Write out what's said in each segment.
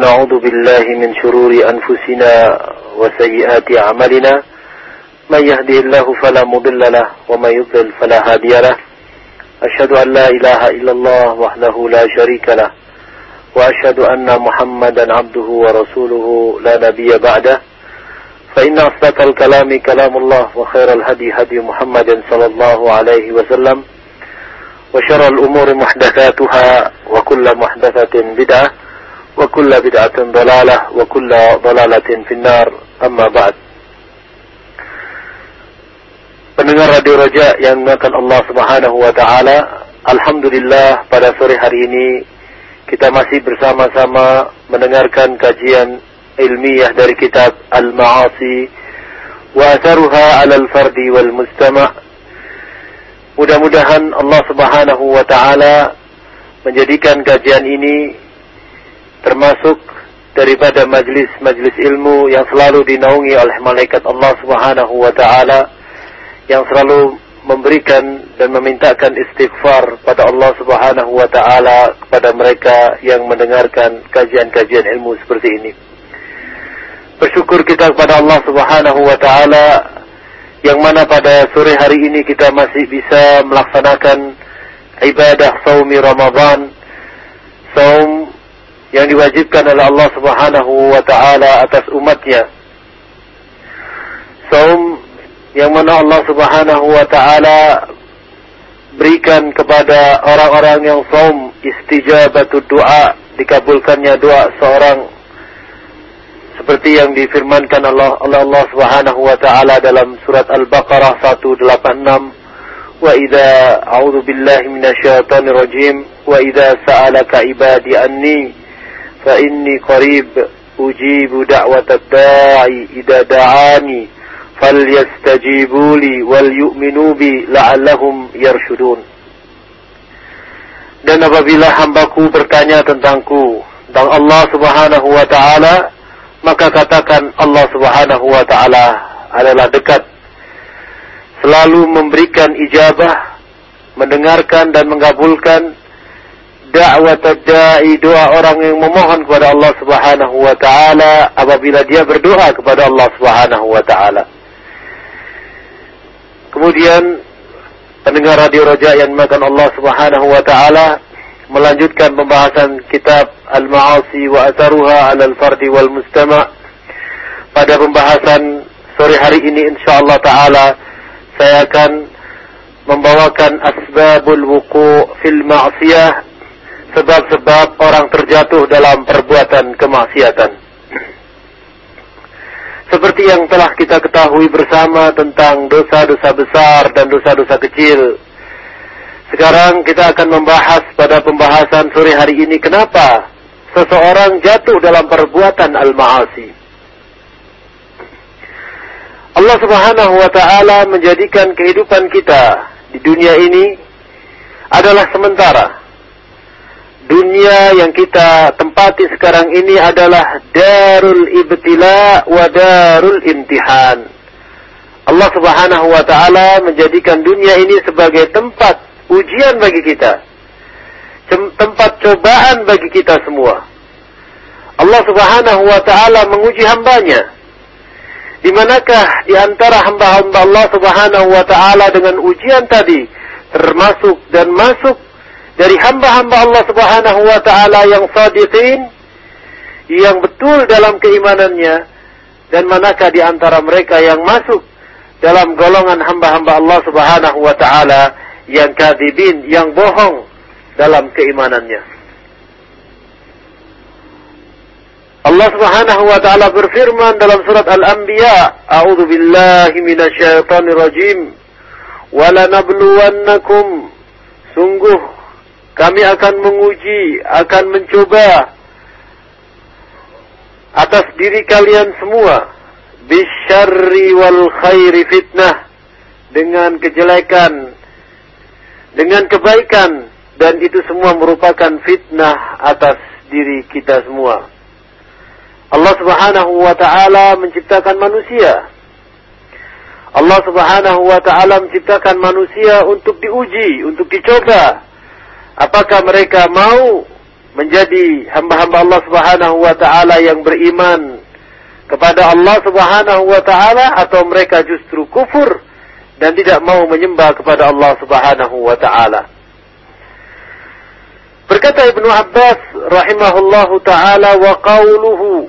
نعوذ بالله من شرور أنفسنا وسيئات أعمالنا. من يهدي الله فلا مضل له ومن يضلل فلا هادي له. أشهد أن لا إله إلا الله وحده لا شريك له وأشهد أن محمدا عبده ورسوله لا نبي بعده. فإن أصدق الكلام كلام الله وخير الهدي هدي محمد صلى الله عليه وسلم وشر الأمور محدثاتها وكل محدثة بدعة. وكل بدعة ضلالة وكل ضلالة في النار أما بعد Pendengar Radio Raja yang dimakan Allah Subhanahu wa taala, alhamdulillah pada sore hari ini kita masih bersama-sama mendengarkan kajian ilmiah dari kitab Al-Ma'asi wa atharuha 'ala al-fardi wal mustama'. Mudah-mudahan Allah Subhanahu wa taala menjadikan kajian ini termasuk daripada majlis-majlis ilmu yang selalu dinaungi oleh malaikat Allah Subhanahu wa taala yang selalu memberikan dan memintakan istighfar pada Allah Subhanahu wa taala kepada mereka yang mendengarkan kajian-kajian ilmu seperti ini. Bersyukur kita kepada Allah Subhanahu wa taala yang mana pada sore hari ini kita masih bisa melaksanakan ibadah saumi Ramadan, saum yang diwajibkan oleh Allah Subhanahu wa taala atas umatnya. Saum yang mana Allah Subhanahu wa taala berikan kepada orang-orang yang saum istijabatu doa dikabulkannya doa seorang seperti yang difirmankan Allah oleh Allah Subhanahu wa taala dalam surat Al-Baqarah 186 wa idza a'udzu billahi minasyaitonir rajim wa idza sa'alaka ibadi anni فإني قريب أجيب دعوة الداعي إذا دعاني فليستجيبوا لي وليؤمنوا بي لعلهم يرشدون Dan apabila hambaku bertanya tentangku tentang Allah Subhanahu wa taala, maka katakan Allah Subhanahu wa taala adalah dekat. Selalu memberikan ijabah, mendengarkan dan mengabulkan dakwah da'i doa orang yang memohon kepada Allah Subhanahu wa taala apabila dia berdoa kepada Allah Subhanahu wa taala. Kemudian pendengar radio Raja yang dimakan Allah Subhanahu wa taala melanjutkan pembahasan kitab Al-Ma'asi wa Atharuha 'ala al-Fardi wal Mustama'. Pada pembahasan sore hari ini insyaallah taala saya akan membawakan asbabul wuku' fil ma'siyah sebab-sebab orang terjatuh dalam perbuatan kemaksiatan. Seperti yang telah kita ketahui bersama tentang dosa-dosa besar dan dosa-dosa kecil. Sekarang kita akan membahas pada pembahasan sore hari ini kenapa seseorang jatuh dalam perbuatan al-ma'asi. Allah Subhanahu wa taala menjadikan kehidupan kita di dunia ini adalah sementara dunia yang kita tempati sekarang ini adalah darul ibtila wa darul imtihan. Allah Subhanahu wa taala menjadikan dunia ini sebagai tempat ujian bagi kita. Tempat cobaan bagi kita semua. Allah Subhanahu wa taala menguji hambanya. Di manakah di antara hamba-hamba Allah Subhanahu wa taala dengan ujian tadi termasuk dan masuk dari hamba-hamba Allah Subhanahu wa taala yang sadiqin yang betul dalam keimanannya dan manakah di antara mereka yang masuk dalam golongan hamba-hamba Allah Subhanahu wa taala yang kadzibin yang bohong dalam keimanannya? Allah Subhanahu wa taala berfirman dalam surat Al-Anbiya A'udzu billahi minasyaitonir rajim walanabluwannakum. Sungguh kami akan menguji, akan mencoba atas diri kalian semua bisyarri wal khairi fitnah dengan kejelekan dengan kebaikan dan itu semua merupakan fitnah atas diri kita semua. Allah Subhanahu wa taala menciptakan manusia. Allah Subhanahu wa taala menciptakan manusia untuk diuji, untuk dicoba apakah mereka mau menjadi hamba-hamba Allah Subhanahu wa taala yang beriman kepada Allah Subhanahu wa taala atau mereka justru kufur dan tidak mau menyembah kepada Allah Subhanahu wa taala. Berkata Ibnu Abbas rahimahullahu taala wa qauluhu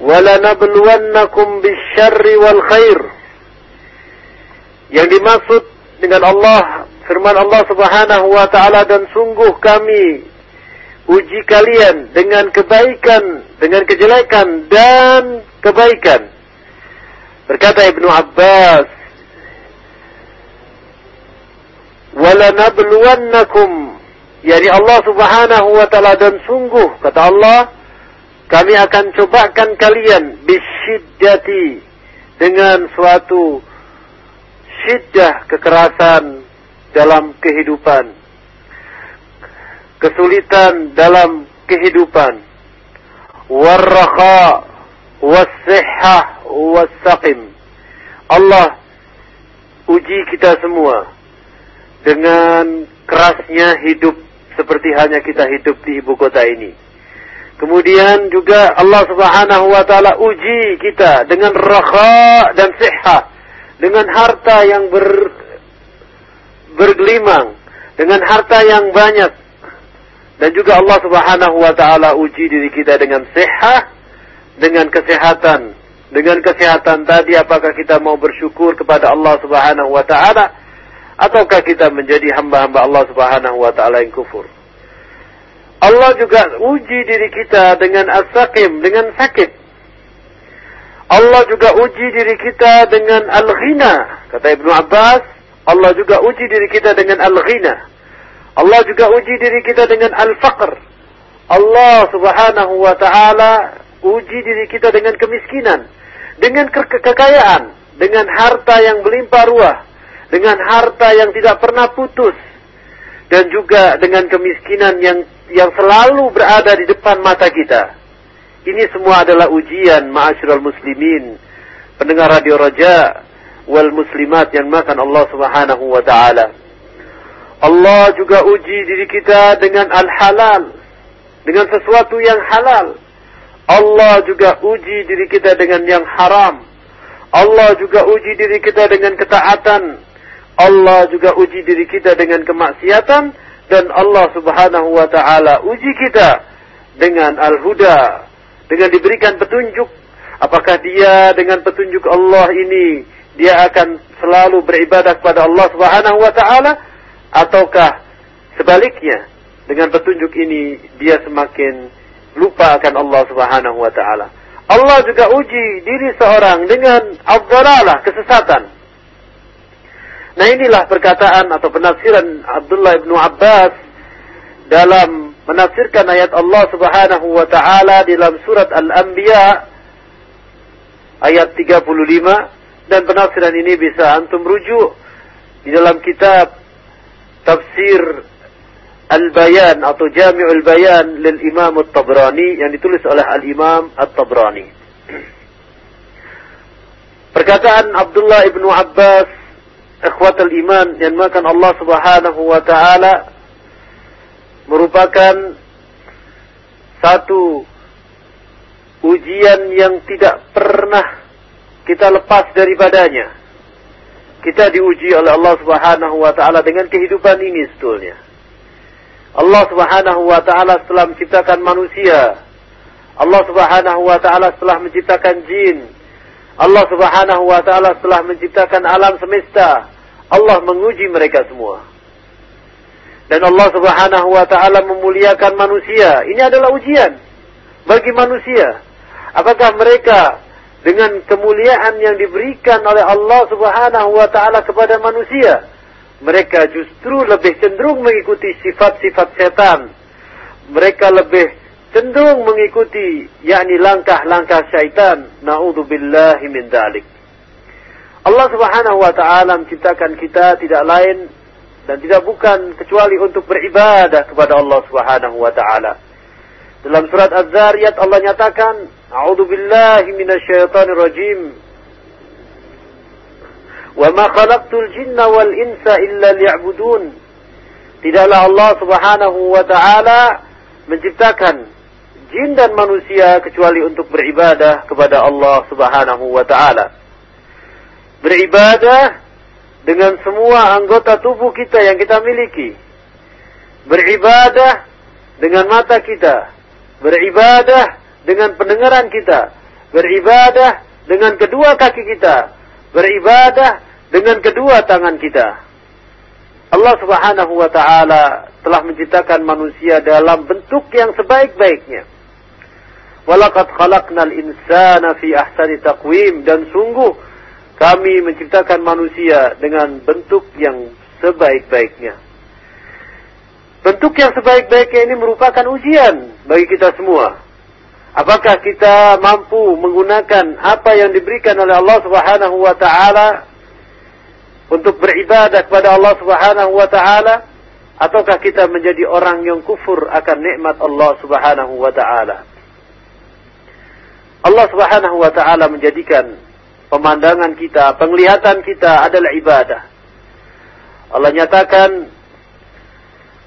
wa lanabluwannakum bisyarri wal khair. Yang dimaksud dengan Allah firman Allah Subhanahu wa taala dan sungguh kami uji kalian dengan kebaikan, dengan kejelekan dan kebaikan. Berkata Ibnu Abbas, "Walanabluwannakum" Yani Allah Subhanahu wa taala dan sungguh kata Allah, kami akan cobakan kalian bisyiddati dengan suatu syiddah kekerasan dalam kehidupan. Kesulitan dalam kehidupan. Warraha wassihah wassaqim. Allah uji kita semua dengan kerasnya hidup seperti hanya kita hidup di ibu kota ini. Kemudian juga Allah Subhanahu wa taala uji kita dengan raha dan sihah, dengan harta yang ber, bergelimang, dengan harta yang banyak, dan juga Allah Subhanahu wa taala uji diri kita dengan sehat, dengan kesehatan. Dengan kesehatan tadi apakah kita mau bersyukur kepada Allah Subhanahu wa taala ataukah kita menjadi hamba-hamba Allah Subhanahu wa taala yang kufur? Allah juga uji diri kita dengan as-saqim, dengan sakit. Allah juga uji diri kita dengan al-ghina. Kata Ibnu Abbas, Allah juga uji diri kita dengan al-ghina. Allah juga uji diri kita dengan al-faqr. Allah subhanahu wa ta'ala uji diri kita dengan kemiskinan. Dengan ke kekayaan. Dengan harta yang melimpah ruah. Dengan harta yang tidak pernah putus. Dan juga dengan kemiskinan yang yang selalu berada di depan mata kita. Ini semua adalah ujian ma'asyiral muslimin. Pendengar radio Raja wal muslimat yang makan Allah subhanahu wa ta'ala. Allah juga uji diri kita dengan al-halal. Dengan sesuatu yang halal. Allah juga uji diri kita dengan yang haram. Allah juga uji diri kita dengan ketaatan. Allah juga uji diri kita dengan kemaksiatan. Dan Allah subhanahu wa ta'ala uji kita dengan al-huda. Dengan diberikan petunjuk. Apakah dia dengan petunjuk Allah ini. Dia akan selalu beribadah kepada Allah subhanahu wa ta'ala ataukah sebaliknya dengan petunjuk ini dia semakin lupa akan Allah Subhanahu wa taala. Allah juga uji diri seorang dengan abdaralah kesesatan. Nah inilah perkataan atau penafsiran Abdullah bin Abbas dalam menafsirkan ayat Allah Subhanahu wa taala dalam surat Al-Anbiya ayat 35 dan penafsiran ini bisa antum rujuk di dalam kitab tafsir Al-Bayan atau Jami'ul Bayan lil Imam At-Tabrani yang ditulis oleh Al-Imam At-Tabrani. Perkataan Abdullah ibnu Abbas, ikhwatul iman yang makan Allah Subhanahu wa taala merupakan satu ujian yang tidak pernah kita lepas daripadanya kita diuji oleh Allah Subhanahu wa taala dengan kehidupan ini sebetulnya. Allah Subhanahu wa taala setelah menciptakan manusia, Allah Subhanahu wa taala setelah menciptakan jin, Allah Subhanahu wa taala setelah menciptakan alam semesta, Allah menguji mereka semua. Dan Allah Subhanahu wa taala memuliakan manusia. Ini adalah ujian bagi manusia. Apakah mereka dengan kemuliaan yang diberikan oleh Allah Subhanahu wa taala kepada manusia mereka justru lebih cenderung mengikuti sifat-sifat setan. Mereka lebih cenderung mengikuti yakni langkah-langkah syaitan. Naudzubillahi min dalik Allah Subhanahu wa taala menciptakan kita tidak lain dan tidak bukan kecuali untuk beribadah kepada Allah Subhanahu wa taala. Dalam surat Az-Zariyat Allah nyatakan, "A'udzu billahi minasyaitonir rajim." "Wa ma khalaqtul jinna wal insa illa liya'budun." Tidaklah Allah Subhanahu wa taala menciptakan jin dan manusia kecuali untuk beribadah kepada Allah Subhanahu wa taala. Beribadah dengan semua anggota tubuh kita yang kita miliki. Beribadah dengan mata kita, beribadah dengan pendengaran kita, beribadah dengan kedua kaki kita, beribadah dengan kedua tangan kita. Allah Subhanahu wa taala telah menciptakan manusia dalam bentuk yang sebaik-baiknya. Walaqad khalaqnal insana fi ahsani taqwim dan sungguh kami menciptakan manusia dengan bentuk yang sebaik-baiknya. Bentuk yang sebaik-baiknya ini merupakan ujian bagi kita semua. Apakah kita mampu menggunakan apa yang diberikan oleh Allah Subhanahu wa taala untuk beribadah kepada Allah Subhanahu wa taala ataukah kita menjadi orang yang kufur akan nikmat Allah Subhanahu wa taala? Allah Subhanahu wa taala menjadikan pemandangan kita, penglihatan kita adalah ibadah. Allah nyatakan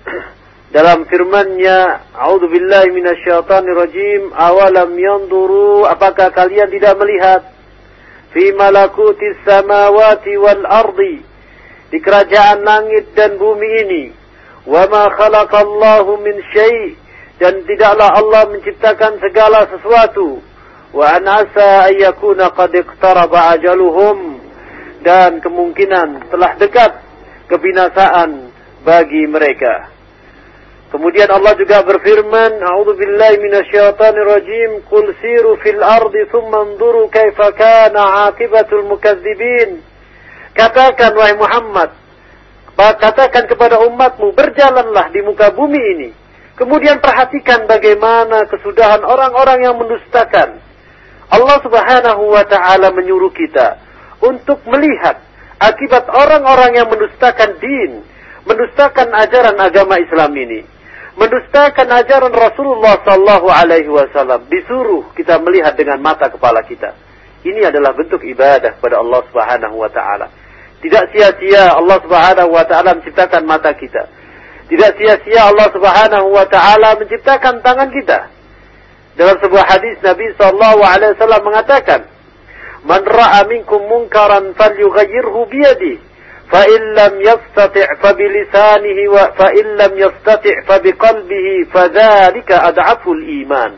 dalam firman-Nya, "A'udzu billahi minasyaitonir rajim, awalam yanzuru apakah kalian tidak melihat? Fi malakutis samawati wal ardi di kerajaan langit dan bumi ini, wa ma khalaqallahu min syai' dan tidaklah Allah menciptakan segala sesuatu, wa an asa ayyakuna qad iqtaraba ajaluhum dan kemungkinan telah dekat kebinasaan bagi mereka. Kemudian Allah juga berfirman, "A'udzu billahi minasyaitonir rajim, qul siru fil ardi tsumma anzuru kaifa kana 'aqibatul mukadzibin." Katakan wahai Muhammad, katakan kepada umatmu, berjalanlah di muka bumi ini. Kemudian perhatikan bagaimana kesudahan orang-orang yang mendustakan. Allah Subhanahu wa taala menyuruh kita untuk melihat akibat orang-orang yang mendustakan din, mendustakan ajaran agama Islam ini mendustakan ajaran Rasulullah Sallallahu Alaihi Wasallam disuruh kita melihat dengan mata kepala kita. Ini adalah bentuk ibadah kepada Allah Subhanahu Wa Taala. Tidak sia-sia Allah Subhanahu Wa Taala menciptakan mata kita. Tidak sia-sia Allah Subhanahu Wa Taala menciptakan tangan kita. Dalam sebuah hadis Nabi Sallallahu Alaihi Wasallam mengatakan, "Man ra'a minkum munkaran falyughayyirhu biyadihi." فإن لم يستطع فبلسانه فإن لم يستطع فبقلبه فذلك أضعف الإيمان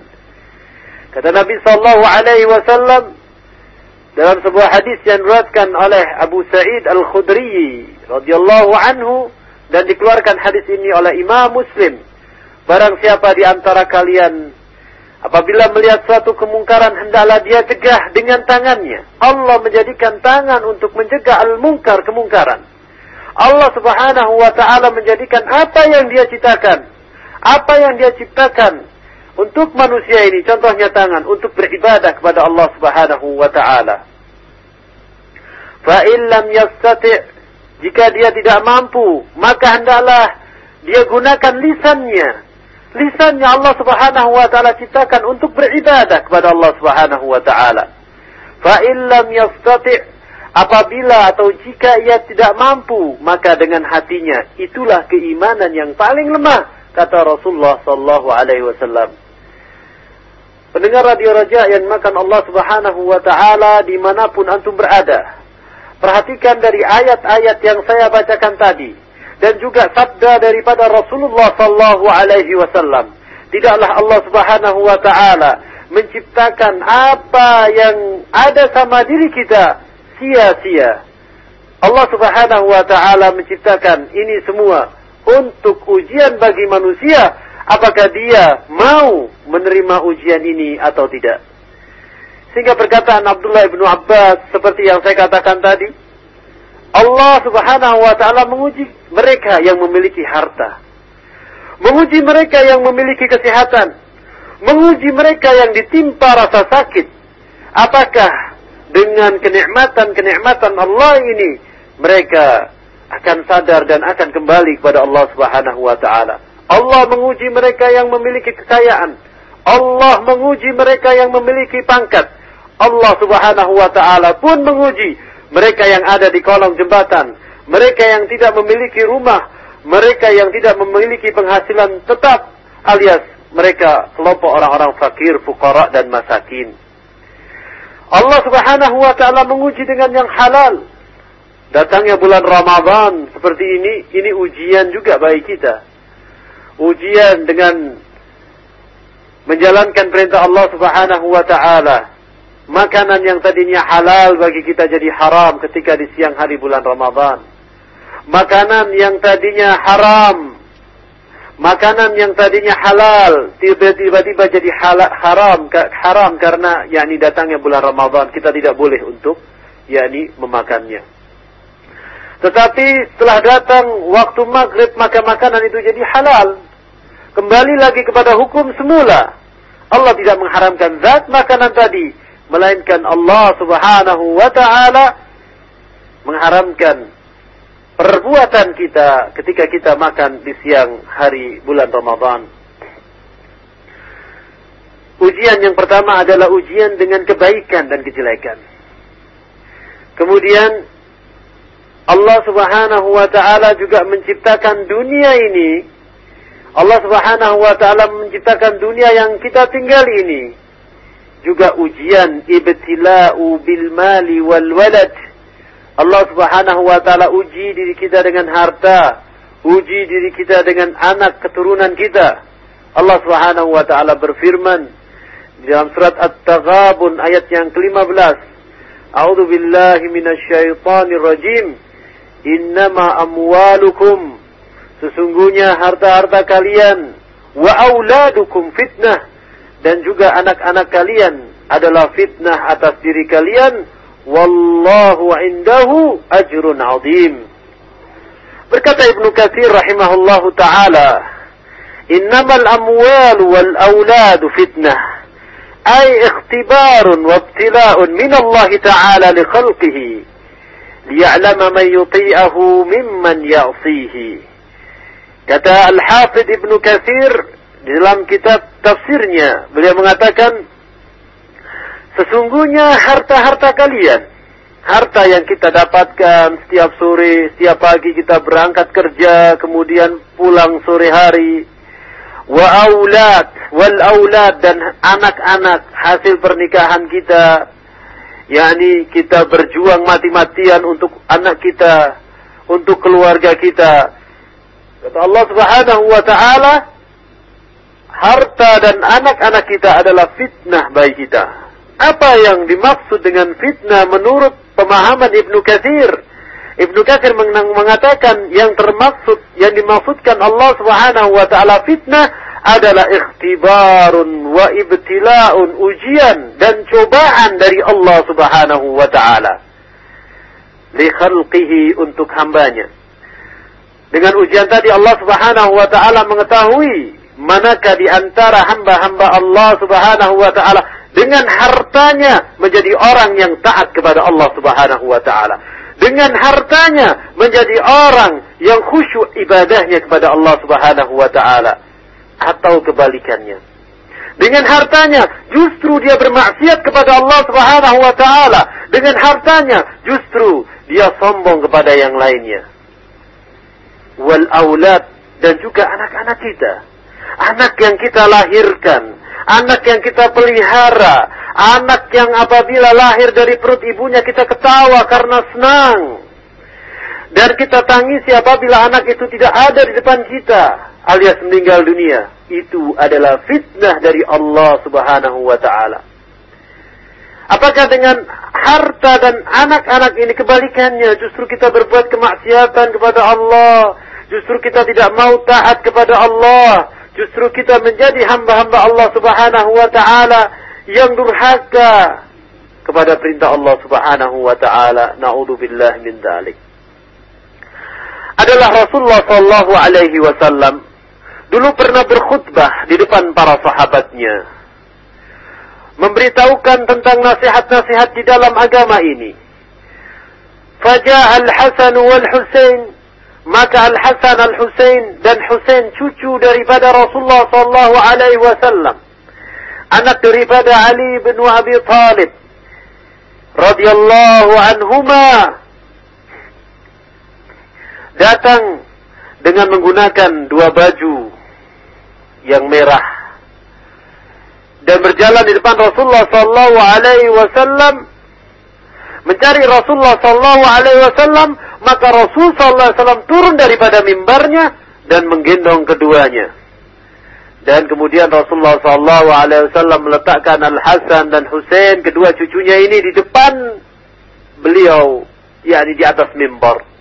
kata Nabi Sallallahu Alaihi Wasallam dalam sebuah hadis yang diriwayatkan oleh Abu Sa'id Al Khudri radhiyallahu anhu dan dikeluarkan hadis ini oleh Imam Muslim barang siapa di antara kalian Apabila melihat suatu kemungkaran, hendaklah dia cegah dengan tangannya. Allah menjadikan tangan untuk mencegah al-mungkar, kemungkaran. Allah subhanahu wa ta'ala menjadikan apa yang dia ciptakan. Apa yang dia ciptakan untuk manusia ini. Contohnya tangan, untuk beribadah kepada Allah subhanahu wa ta'ala. Fa'illam yastati' Jika dia tidak mampu, maka hendaklah dia gunakan lisannya lisannya Allah Subhanahu wa taala ciptakan untuk beribadah kepada Allah Subhanahu wa taala. Fa illam yastati' apabila atau jika ia tidak mampu, maka dengan hatinya itulah keimanan yang paling lemah kata Rasulullah sallallahu alaihi wasallam. Pendengar radio Raja yang makan Allah Subhanahu wa taala di mana pun antum berada. Perhatikan dari ayat-ayat yang saya bacakan tadi dan juga sabda daripada Rasulullah sallallahu alaihi wasallam. Tidaklah Allah Subhanahu wa taala menciptakan apa yang ada sama diri kita sia-sia. Allah Subhanahu wa taala menciptakan ini semua untuk ujian bagi manusia apakah dia mau menerima ujian ini atau tidak. Sehingga perkataan Abdullah bin Abbas seperti yang saya katakan tadi, Allah Subhanahu wa taala menguji mereka yang memiliki harta. Menguji mereka yang memiliki kesehatan. Menguji mereka yang ditimpa rasa sakit. Apakah dengan kenikmatan-kenikmatan Allah ini mereka akan sadar dan akan kembali kepada Allah Subhanahu wa taala. Allah menguji mereka yang memiliki kekayaan. Allah menguji mereka yang memiliki pangkat. Allah Subhanahu wa taala pun menguji mereka yang ada di kolong jembatan, mereka yang tidak memiliki rumah, mereka yang tidak memiliki penghasilan tetap alias mereka kelompok orang-orang fakir, fukara dan masakin. Allah Subhanahu wa taala menguji dengan yang halal. Datangnya bulan Ramadan seperti ini, ini ujian juga bagi kita. Ujian dengan menjalankan perintah Allah Subhanahu wa taala. Makanan yang tadinya halal bagi kita jadi haram ketika di siang hari bulan Ramadan. Makanan yang tadinya haram. Makanan yang tadinya halal tiba-tiba jadi haram haram karena yakni datangnya bulan Ramadan. Kita tidak boleh untuk yakni memakannya. Tetapi setelah datang waktu maghrib maka makanan itu jadi halal. Kembali lagi kepada hukum semula. Allah tidak mengharamkan zat makanan tadi melainkan Allah Subhanahu wa taala mengharamkan perbuatan kita ketika kita makan di siang hari bulan Ramadan. Ujian yang pertama adalah ujian dengan kebaikan dan kejelekan. Kemudian Allah Subhanahu wa taala juga menciptakan dunia ini. Allah Subhanahu wa taala menciptakan dunia yang kita tinggal ini juga ujian ibtila'u bil mali wal walad Allah Subhanahu wa taala uji diri kita dengan harta, uji diri kita dengan anak keturunan kita. Allah Subhanahu wa taala berfirman dalam surat At-Taghabun ayat yang ke-15. A'udzu billahi minasyaitonir rajim. Innama amwalukum sesungguhnya harta-harta kalian wa auladukum fitnah dan juga anak-anak kalian adalah fitnah atas diri kalian wallahu indahu ajrun azim. Berkata Ibnu Katsir rahimahullahu taala, "Innamal amwal wal aulad fitnah." Ay ikhtibarun wa ibtila'un min Allah Ta'ala li khalqihi liya'lama man yuti'ahu mimman ya'sihi. Kata Al-Hafidh Ibnu Katsir di dalam kitab tafsirnya, beliau mengatakan Sesungguhnya harta-harta kalian, harta yang kita dapatkan setiap sore, setiap pagi kita berangkat kerja, kemudian pulang sore hari, wa aulad, wal aulad dan anak-anak hasil pernikahan kita, yakni kita berjuang mati-matian untuk anak kita, untuk keluarga kita. Kata Allah Subhanahu wa taala, harta dan anak-anak kita adalah fitnah bagi kita apa yang dimaksud dengan fitnah menurut pemahaman Ibnu Katsir? Ibnu Katsir mengatakan yang termaksud yang dimaksudkan Allah Subhanahu wa taala fitnah adalah ikhtibarun wa ibtila'un ujian dan cobaan dari Allah Subhanahu wa taala li khalqihi untuk hambanya. Dengan ujian tadi Allah Subhanahu wa taala mengetahui manakah di antara hamba-hamba Allah Subhanahu wa taala dengan hartanya menjadi orang yang taat kepada Allah Subhanahu wa taala. Dengan hartanya menjadi orang yang khusyuk ibadahnya kepada Allah Subhanahu wa taala atau kebalikannya. Dengan hartanya justru dia bermaksiat kepada Allah Subhanahu wa taala. Dengan hartanya justru dia sombong kepada yang lainnya. Wal aulad dan juga anak-anak kita. Anak yang kita lahirkan, anak yang kita pelihara, anak yang apabila lahir dari perut ibunya kita ketawa karena senang. Dan kita tangisi apabila anak itu tidak ada di depan kita alias meninggal dunia. Itu adalah fitnah dari Allah Subhanahu wa taala. Apakah dengan harta dan anak-anak ini kebalikannya justru kita berbuat kemaksiatan kepada Allah, justru kita tidak mau taat kepada Allah, Justru kita menjadi hamba-hamba Allah Subhanahu wa taala yang durhaka kepada perintah Allah Subhanahu wa taala. Nauzubillah min dzalik. Adalah Rasulullah sallallahu alaihi wasallam dulu pernah berkhutbah di depan para sahabatnya memberitahukan tentang nasihat-nasihat di dalam agama ini. Fajar al-Hasan wal Husain maka Al Hasan Al Husain dan Husain cucu daripada Rasulullah sallallahu alaihi wasallam. Anak daripada Ali bin Abi Talib radhiyallahu anhuma datang dengan menggunakan dua baju yang merah dan berjalan di depan Rasulullah sallallahu alaihi wasallam mencari Rasulullah sallallahu alaihi wasallam maka Rasul sallallahu alaihi wasallam turun daripada mimbarnya dan menggendong keduanya dan kemudian Rasulullah sallallahu alaihi wasallam meletakkan Al Hasan dan Husain kedua cucunya ini di depan beliau yakni di atas mimbar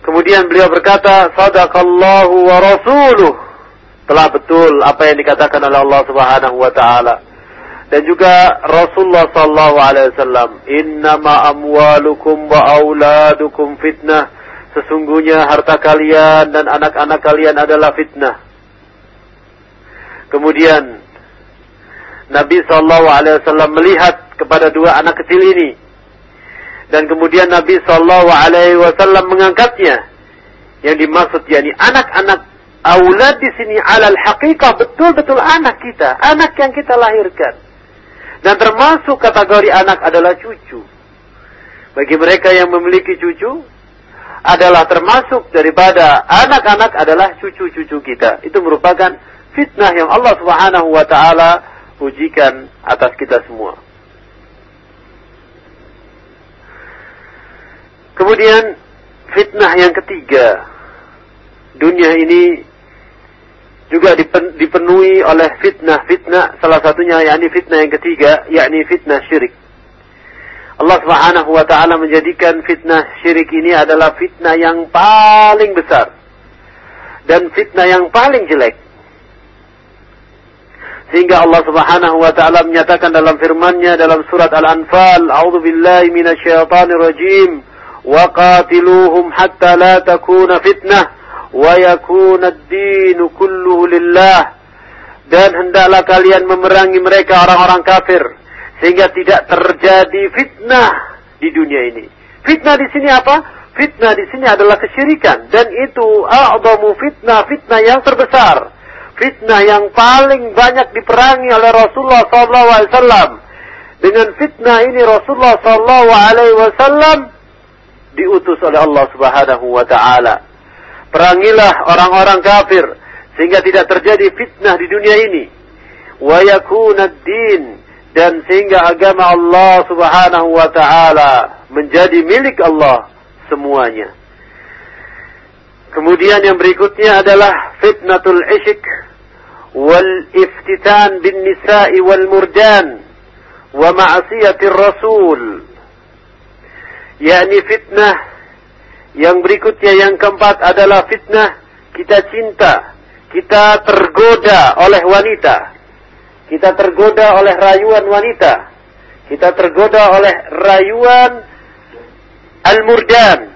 Kemudian beliau berkata, Sadaqallahu wa rasuluh. Telah betul apa yang dikatakan oleh Allah Subhanahu wa taala. Dan juga Rasulullah sallallahu alaihi wasallam, "Innama amwalukum wa auladukum fitnah." Sesungguhnya harta kalian dan anak-anak kalian adalah fitnah. Kemudian Nabi sallallahu alaihi wasallam melihat kepada dua anak kecil ini dan kemudian Nabi Shallallahu Alaihi Wasallam mengangkatnya. Yang dimaksud yakni anak-anak aulad di sini alal hakikah betul-betul anak kita, anak yang kita lahirkan. Dan termasuk kategori anak adalah cucu. Bagi mereka yang memiliki cucu adalah termasuk daripada anak-anak adalah cucu-cucu kita. Itu merupakan fitnah yang Allah Subhanahu wa taala ujikan atas kita semua. Kemudian fitnah yang ketiga. Dunia ini juga dipenuhi oleh fitnah-fitnah salah satunya yakni fitnah yang ketiga yakni fitnah syirik. Allah Subhanahu wa taala menjadikan fitnah syirik ini adalah fitnah yang paling besar dan fitnah yang paling jelek. Sehingga Allah Subhanahu wa taala menyatakan dalam firman-Nya dalam surat Al-Anfal, "A'udzu billahi minasyaitonir rajim wa qatiluhum hatta la takuna fitnah." ويكون الدين كله لله dan hendaklah kalian memerangi mereka orang-orang kafir sehingga tidak terjadi fitnah di dunia ini. Fitnah di sini apa? Fitnah di sini adalah kesyirikan dan itu a'dhamu fitnah, fitnah yang terbesar. Fitnah yang paling banyak diperangi oleh Rasulullah SAW. Dengan fitnah ini Rasulullah SAW diutus oleh Allah Subhanahu wa taala. Perangilah orang-orang kafir sehingga tidak terjadi fitnah di dunia ini. Wa din dan sehingga agama Allah Subhanahu wa taala menjadi milik Allah semuanya. Kemudian yang berikutnya adalah fitnatul isyik wal iftitan bin nisa'i wal murjan wa ma'asiyatir rasul yakni fitnah yang berikutnya yang keempat adalah fitnah. Kita cinta kita tergoda oleh wanita. Kita tergoda oleh rayuan wanita. Kita tergoda oleh rayuan al-murdan.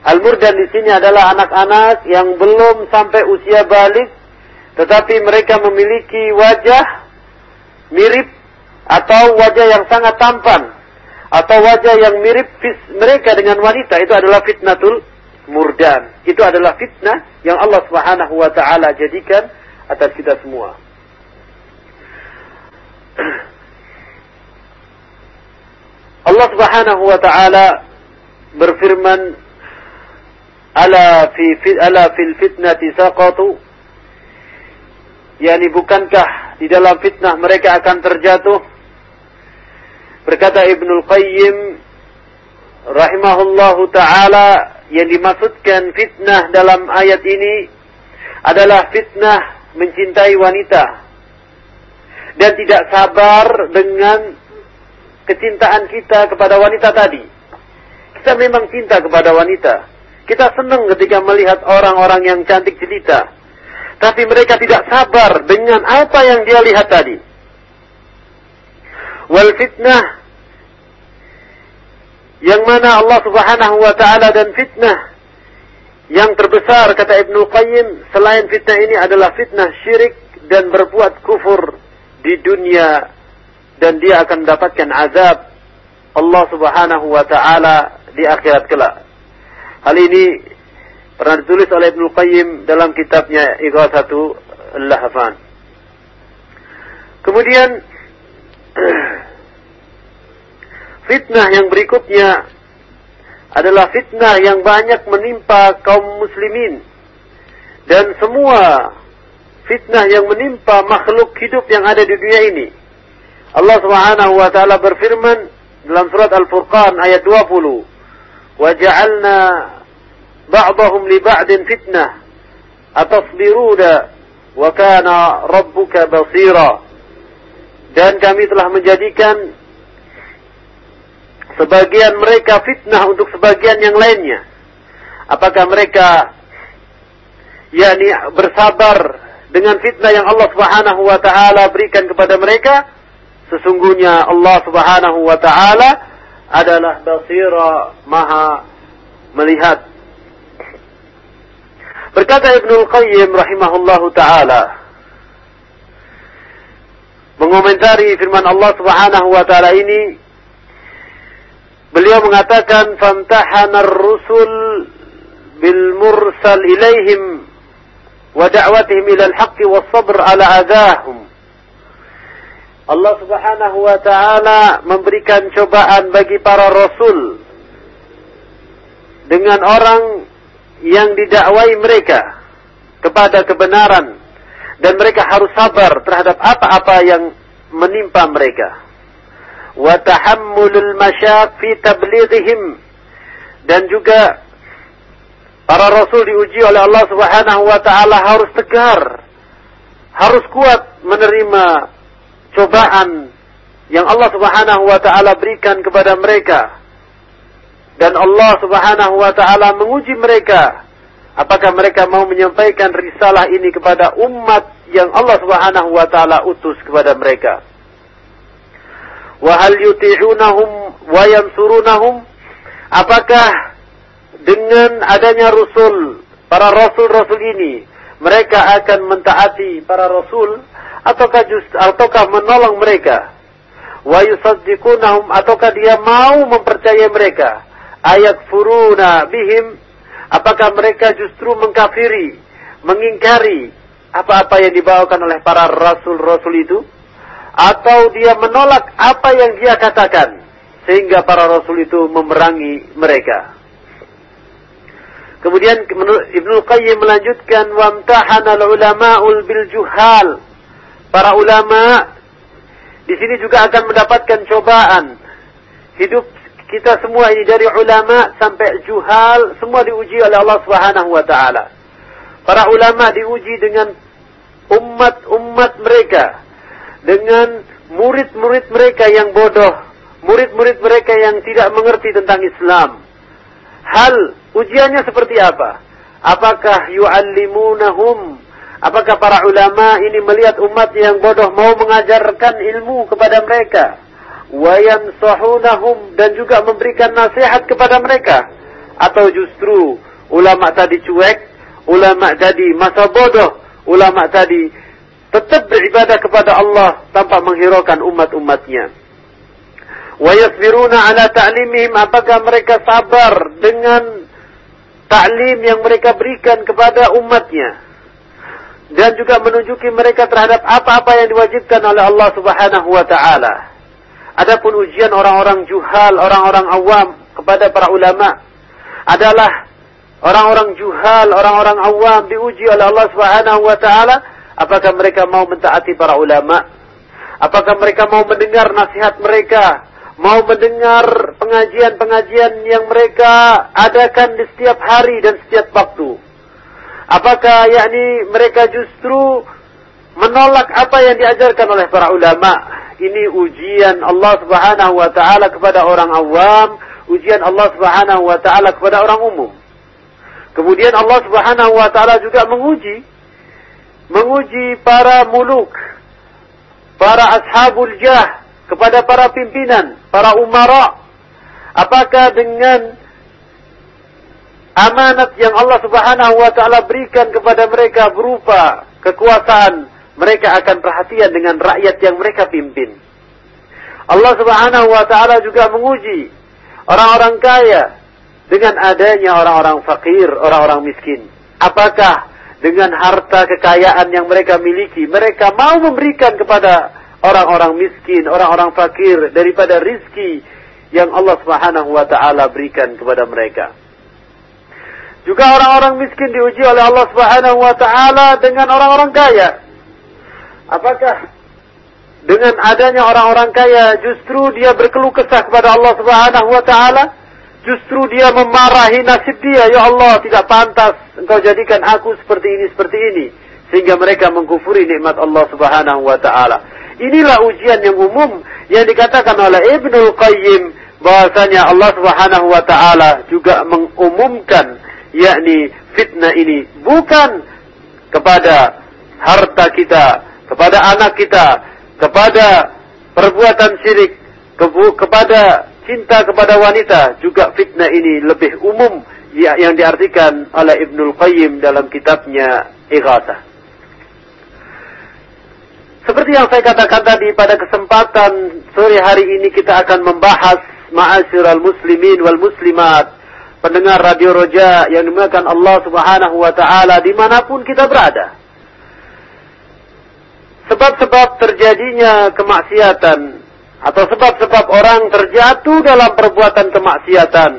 Al-murdan di sini adalah anak-anak yang belum sampai usia balik tetapi mereka memiliki wajah mirip atau wajah yang sangat tampan atau wajah yang mirip mereka dengan wanita itu adalah fitnatul murdan. Itu adalah fitnah yang Allah Subhanahu wa taala jadikan atas kita semua. Allah Subhanahu wa taala berfirman ala fi, fi ala fil fitnati saqatu yakni bukankah di dalam fitnah mereka akan terjatuh Berkata Ibnul Qayyim rahimahullahu taala yang dimaksudkan fitnah dalam ayat ini adalah fitnah mencintai wanita dan tidak sabar dengan kecintaan kita kepada wanita tadi. Kita memang cinta kepada wanita. Kita senang ketika melihat orang-orang yang cantik jelita. Tapi mereka tidak sabar dengan apa yang dia lihat tadi. Wal fitnah yang mana Allah Subhanahu wa taala dan fitnah yang terbesar kata Ibnu Qayyim selain fitnah ini adalah fitnah syirik dan berbuat kufur di dunia dan dia akan mendapatkan azab Allah Subhanahu wa taala di akhirat kelak. Hal ini pernah ditulis oleh Ibnu Qayyim dalam kitabnya Ighatsatu Lahafan. Kemudian fitnah yang berikutnya adalah fitnah yang banyak menimpa kaum muslimin dan semua fitnah yang menimpa makhluk hidup yang ada di dunia ini. Allah Subhanahu wa taala berfirman dalam surat Al-Furqan ayat 20, "Wa ja'alna ba'dahum li ba'din fitnah atasbiruna wa kana rabbuka basira." Dan kami telah menjadikan sebagian mereka fitnah untuk sebagian yang lainnya. Apakah mereka yakni bersabar dengan fitnah yang Allah Subhanahu wa taala berikan kepada mereka sesungguhnya Allah Subhanahu wa taala adalah basira maha melihat berkata Ibnu Qayyim rahimahullahu taala mengomentari firman Allah Subhanahu wa taala ini beliau mengatakan fantahanar rusul bil mursal ilaihim wa da'watihim ila al-haqq was sabr ala adahum. Allah Subhanahu wa taala memberikan cobaan bagi para rasul dengan orang yang didakwai mereka kepada kebenaran dan mereka harus sabar terhadap apa-apa yang menimpa mereka. Wa tahammulul fi tablighihim dan juga Para rasul diuji oleh Allah Subhanahu wa taala harus tegar, harus kuat menerima cobaan yang Allah Subhanahu wa taala berikan kepada mereka. Dan Allah Subhanahu wa taala menguji mereka apakah mereka mau menyampaikan risalah ini kepada umat yang Allah Subhanahu wa taala utus kepada mereka. Wa hal yuti'unahum wa yansurunahum? Apakah dengan adanya Rasul, para Rasul-Rasul ini, mereka akan mentaati para Rasul, ataukah just, ataukah menolong mereka? Wa yusaddiqunahum, ataukah dia mau mempercayai mereka? Ayat furuna bihim, apakah mereka justru mengkafiri, mengingkari apa-apa yang dibawakan oleh para Rasul-Rasul itu? Atau dia menolak apa yang dia katakan, sehingga para Rasul itu memerangi mereka? Kemudian Ibnu Qayyim melanjutkan wamtahana ulama'ul bil juhal. Para ulama di sini juga akan mendapatkan cobaan. Hidup kita semua ini dari ulama sampai juhal semua diuji oleh Allah Subhanahu wa taala. Para ulama diuji dengan umat-umat mereka dengan murid-murid mereka yang bodoh, murid-murid mereka yang tidak mengerti tentang Islam. Hal Ujiannya seperti apa? Apakah yu'allimunahum? Apakah para ulama ini melihat umat yang bodoh mau mengajarkan ilmu kepada mereka? Wayansahunahum dan juga memberikan nasihat kepada mereka? Atau justru ulama tadi cuek, ulama tadi masa bodoh, ulama tadi tetap beribadah kepada Allah tanpa menghiraukan umat-umatnya. Wa yasbiruna ala ta'limihim apakah mereka sabar dengan taklim yang mereka berikan kepada umatnya dan juga menunjuki mereka terhadap apa-apa yang diwajibkan oleh Allah Subhanahu wa taala. Adapun ujian orang-orang juhal, orang-orang awam kepada para ulama adalah orang-orang juhal, orang-orang awam diuji oleh Allah Subhanahu wa taala apakah mereka mau mentaati para ulama? Apakah mereka mau mendengar nasihat mereka? mau mendengar pengajian-pengajian yang mereka adakan di setiap hari dan setiap waktu. Apakah yakni mereka justru menolak apa yang diajarkan oleh para ulama? Ini ujian Allah Subhanahu wa taala kepada orang awam, ujian Allah Subhanahu wa taala kepada orang umum. Kemudian Allah Subhanahu wa taala juga menguji menguji para muluk, para ashabul jah, kepada para pimpinan, para umara. Apakah dengan amanat yang Allah Subhanahu wa taala berikan kepada mereka berupa kekuasaan, mereka akan perhatian dengan rakyat yang mereka pimpin. Allah Subhanahu wa taala juga menguji orang-orang kaya dengan adanya orang-orang fakir, orang-orang miskin. Apakah dengan harta kekayaan yang mereka miliki, mereka mau memberikan kepada orang-orang miskin, orang-orang fakir daripada rizki yang Allah Subhanahu wa taala berikan kepada mereka. Juga orang-orang miskin diuji oleh Allah Subhanahu wa taala dengan orang-orang kaya. Apakah dengan adanya orang-orang kaya justru dia berkeluh kesah kepada Allah Subhanahu wa taala? Justru dia memarahi nasib dia, ya Allah, tidak pantas engkau jadikan aku seperti ini, seperti ini. Sehingga mereka mengkufuri nikmat Allah Subhanahu wa taala. Inilah ujian yang umum yang dikatakan oleh Ibnul Qayyim bahwasanya Allah Subhanahu wa taala juga mengumumkan yakni fitnah ini bukan kepada harta kita, kepada anak kita, kepada perbuatan syirik, kepada cinta kepada wanita, juga fitnah ini lebih umum ya, yang diartikan oleh Ibnul Qayyim dalam kitabnya Ighatsah. Seperti yang saya katakan tadi pada kesempatan sore hari ini kita akan membahas ma'asyiral muslimin wal muslimat pendengar Radio Roja yang dimuliakan Allah Subhanahu wa taala di mana pun kita berada. Sebab-sebab terjadinya kemaksiatan atau sebab-sebab orang terjatuh dalam perbuatan kemaksiatan.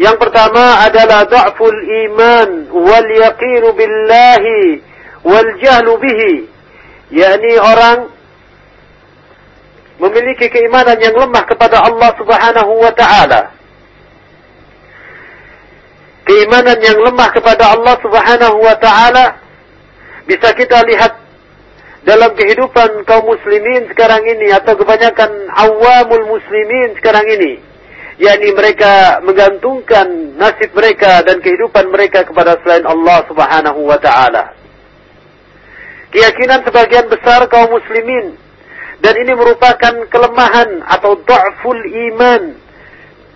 Yang pertama adalah dha'ful iman wal yaqinu billahi wal jahlu bihi. orang memiliki keimanan yang lemah kepada Allah Subhanahu wa taala keimanan yang lemah kepada Allah Subhanahu wa taala bisa kita lihat dalam kehidupan kaum muslimin sekarang ini atau kebanyakan awamul muslimin sekarang ini yakni mereka menggantungkan nasib mereka dan kehidupan mereka kepada selain Allah Subhanahu wa taala. Keyakinan sebagian besar kaum muslimin dan ini merupakan kelemahan atau dha'ful iman,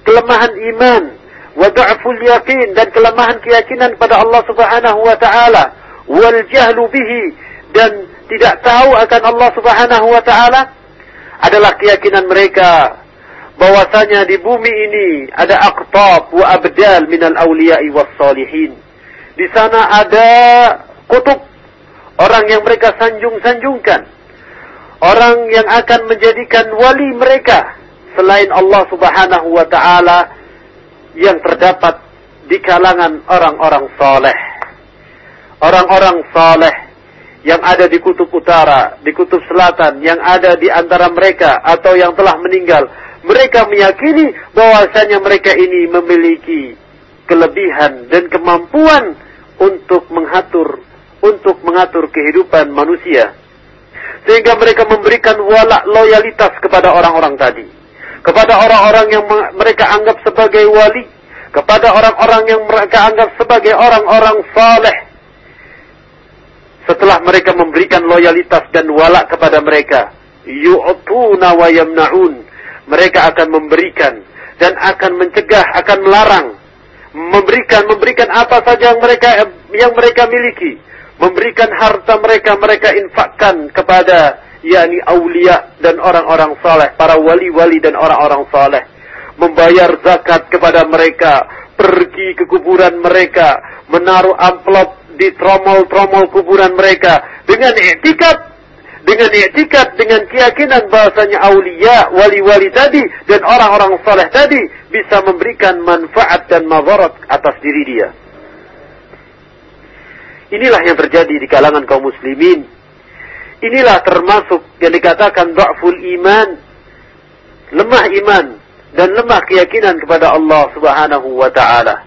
kelemahan iman wa dha'ful yaqin dan kelemahan keyakinan pada Allah Subhanahu wa taala wal jahlu bihi dan tidak tahu akan Allah Subhanahu wa taala adalah keyakinan mereka bahwasanya di bumi ini ada aqtab wa abdal minal awliya'i was salihin. Di sana ada kutub orang yang mereka sanjung-sanjungkan. Orang yang akan menjadikan wali mereka selain Allah Subhanahu wa taala yang terdapat di kalangan orang-orang soleh. Orang-orang soleh yang ada di kutub utara, di kutub selatan, yang ada di antara mereka atau yang telah meninggal. Mereka meyakini bahwasanya mereka ini memiliki kelebihan dan kemampuan untuk mengatur untuk mengatur kehidupan manusia. Sehingga mereka memberikan walak loyalitas kepada orang-orang tadi kepada orang-orang yang mereka anggap sebagai wali, kepada orang-orang yang mereka anggap sebagai orang-orang saleh. Setelah mereka memberikan loyalitas dan walak kepada mereka, yu'tuna wa yamna'un. Mereka akan memberikan dan akan mencegah, akan melarang, memberikan memberikan apa saja yang mereka yang mereka miliki, memberikan harta mereka mereka infakkan kepada yakni aulia dan orang-orang saleh, para wali-wali dan orang-orang saleh. Membayar zakat kepada mereka, pergi ke kuburan mereka, menaruh amplop di tromol-tromol kuburan mereka dengan etikat dengan etikat dengan keyakinan bahasanya aulia, wali-wali tadi dan orang-orang saleh tadi bisa memberikan manfaat dan madarat atas diri dia. Inilah yang terjadi di kalangan kaum muslimin Inilah termasuk yang dikatakan dha'ful iman, lemah iman dan lemah keyakinan kepada Allah Subhanahu wa taala.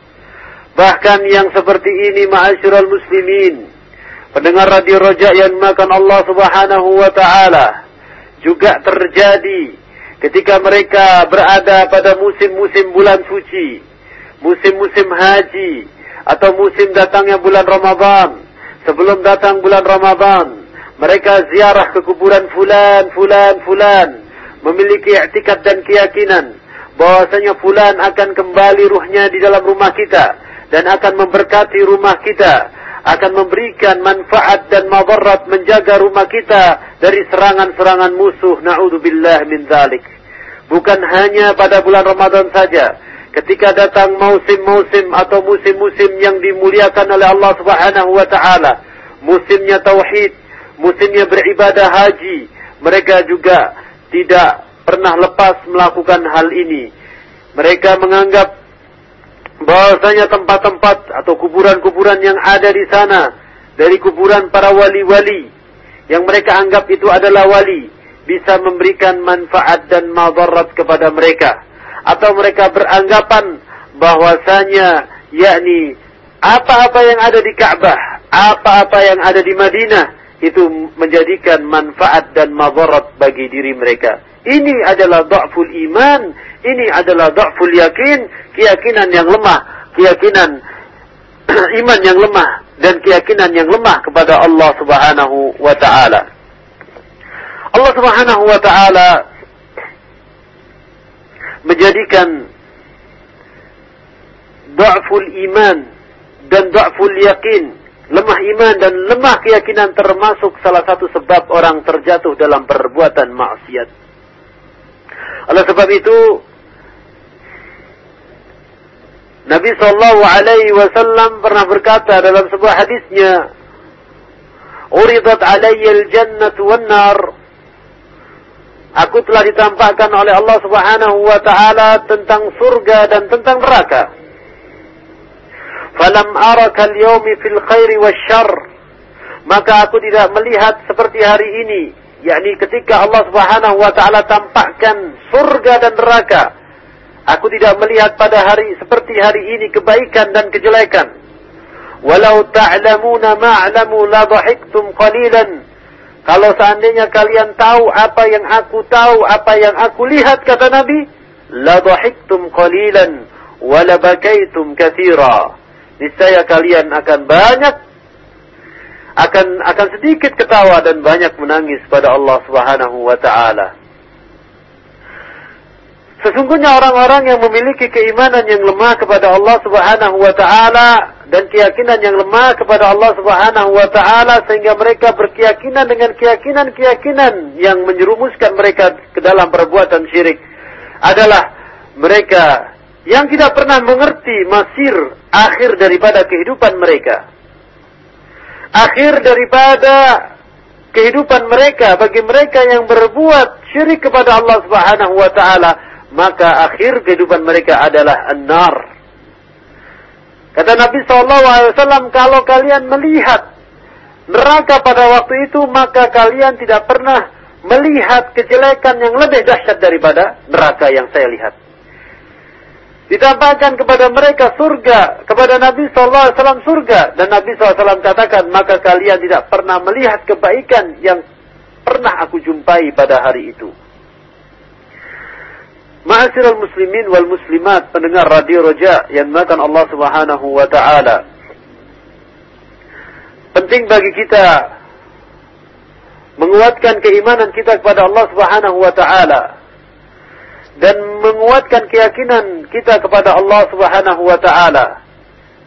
Bahkan yang seperti ini ma'asyiral muslimin, pendengar radio Roja yang makan Allah Subhanahu wa taala juga terjadi ketika mereka berada pada musim-musim bulan suci, musim-musim haji atau musim datangnya bulan Ramadan. Sebelum datang bulan Ramadan, mereka ziarah ke kuburan fulan, fulan, fulan. Memiliki i'tikad dan keyakinan bahwasanya fulan akan kembali ruhnya di dalam rumah kita dan akan memberkati rumah kita, akan memberikan manfaat dan madarat menjaga rumah kita dari serangan-serangan musuh. Nauzubillah min dzalik. Bukan hanya pada bulan Ramadan saja, ketika datang musim-musim atau musim-musim yang dimuliakan oleh Allah Subhanahu wa taala, musimnya tauhid, musimnya beribadah haji, mereka juga tidak pernah lepas melakukan hal ini. Mereka menganggap bahwasanya tempat-tempat atau kuburan-kuburan yang ada di sana dari kuburan para wali-wali yang mereka anggap itu adalah wali bisa memberikan manfaat dan madarat kepada mereka atau mereka beranggapan bahwasanya yakni apa-apa yang ada di Ka'bah, apa-apa yang ada di Madinah itu menjadikan manfaat dan madarat bagi diri mereka. Ini adalah dha'ful iman, ini adalah dha'ful yakin, keyakinan yang lemah, keyakinan iman yang lemah dan keyakinan yang lemah kepada Allah Subhanahu wa taala. Allah Subhanahu wa taala menjadikan dha'ful iman dan dha'ful yakin, lemah iman dan lemah keyakinan termasuk salah satu sebab orang terjatuh dalam perbuatan maksiat. Oleh sebab itu Nabi Shallallahu Alaihi Wasallam pernah berkata dalam sebuah hadisnya, "Uridat alayya al-jannah wan nar." Aku telah ditampakkan oleh Allah Subhanahu wa taala tentang surga dan tentang neraka. Falam araka al-yawmi fil khairi wasyarr. Maka aku tidak melihat seperti hari ini, yakni ketika Allah Subhanahu wa taala tampakkan surga dan neraka Aku tidak melihat pada hari seperti hari ini kebaikan dan kejelekan. Walau ta'lamuna ma'lamu la dhahiktum qalilan. Kalau seandainya kalian tahu apa yang aku tahu, apa yang aku lihat kata Nabi, la dhahiktum qalilan wa la bakaitum katsira. Niscaya kalian akan banyak akan akan sedikit ketawa dan banyak menangis pada Allah Subhanahu wa taala. Sesungguhnya orang-orang yang memiliki keimanan yang lemah kepada Allah Subhanahu wa taala dan keyakinan yang lemah kepada Allah Subhanahu wa taala sehingga mereka berkeyakinan dengan keyakinan-keyakinan yang menjerumuskan mereka ke dalam perbuatan syirik adalah mereka yang tidak pernah mengerti masir akhir daripada kehidupan mereka. Akhir daripada kehidupan mereka bagi mereka yang berbuat syirik kepada Allah Subhanahu wa taala maka akhir kehidupan mereka adalah an-nar. Kata Nabi SAW, kalau kalian melihat neraka pada waktu itu, maka kalian tidak pernah melihat kejelekan yang lebih dahsyat daripada neraka yang saya lihat. Ditampakkan kepada mereka surga, kepada Nabi SAW surga. Dan Nabi SAW katakan, maka kalian tidak pernah melihat kebaikan yang pernah aku jumpai pada hari itu. Ma'asyiral muslimin wal muslimat pendengar radio Roja yang dimakan Allah Subhanahu wa taala. Penting bagi kita menguatkan keimanan kita kepada Allah Subhanahu wa taala dan menguatkan keyakinan kita kepada Allah Subhanahu wa taala.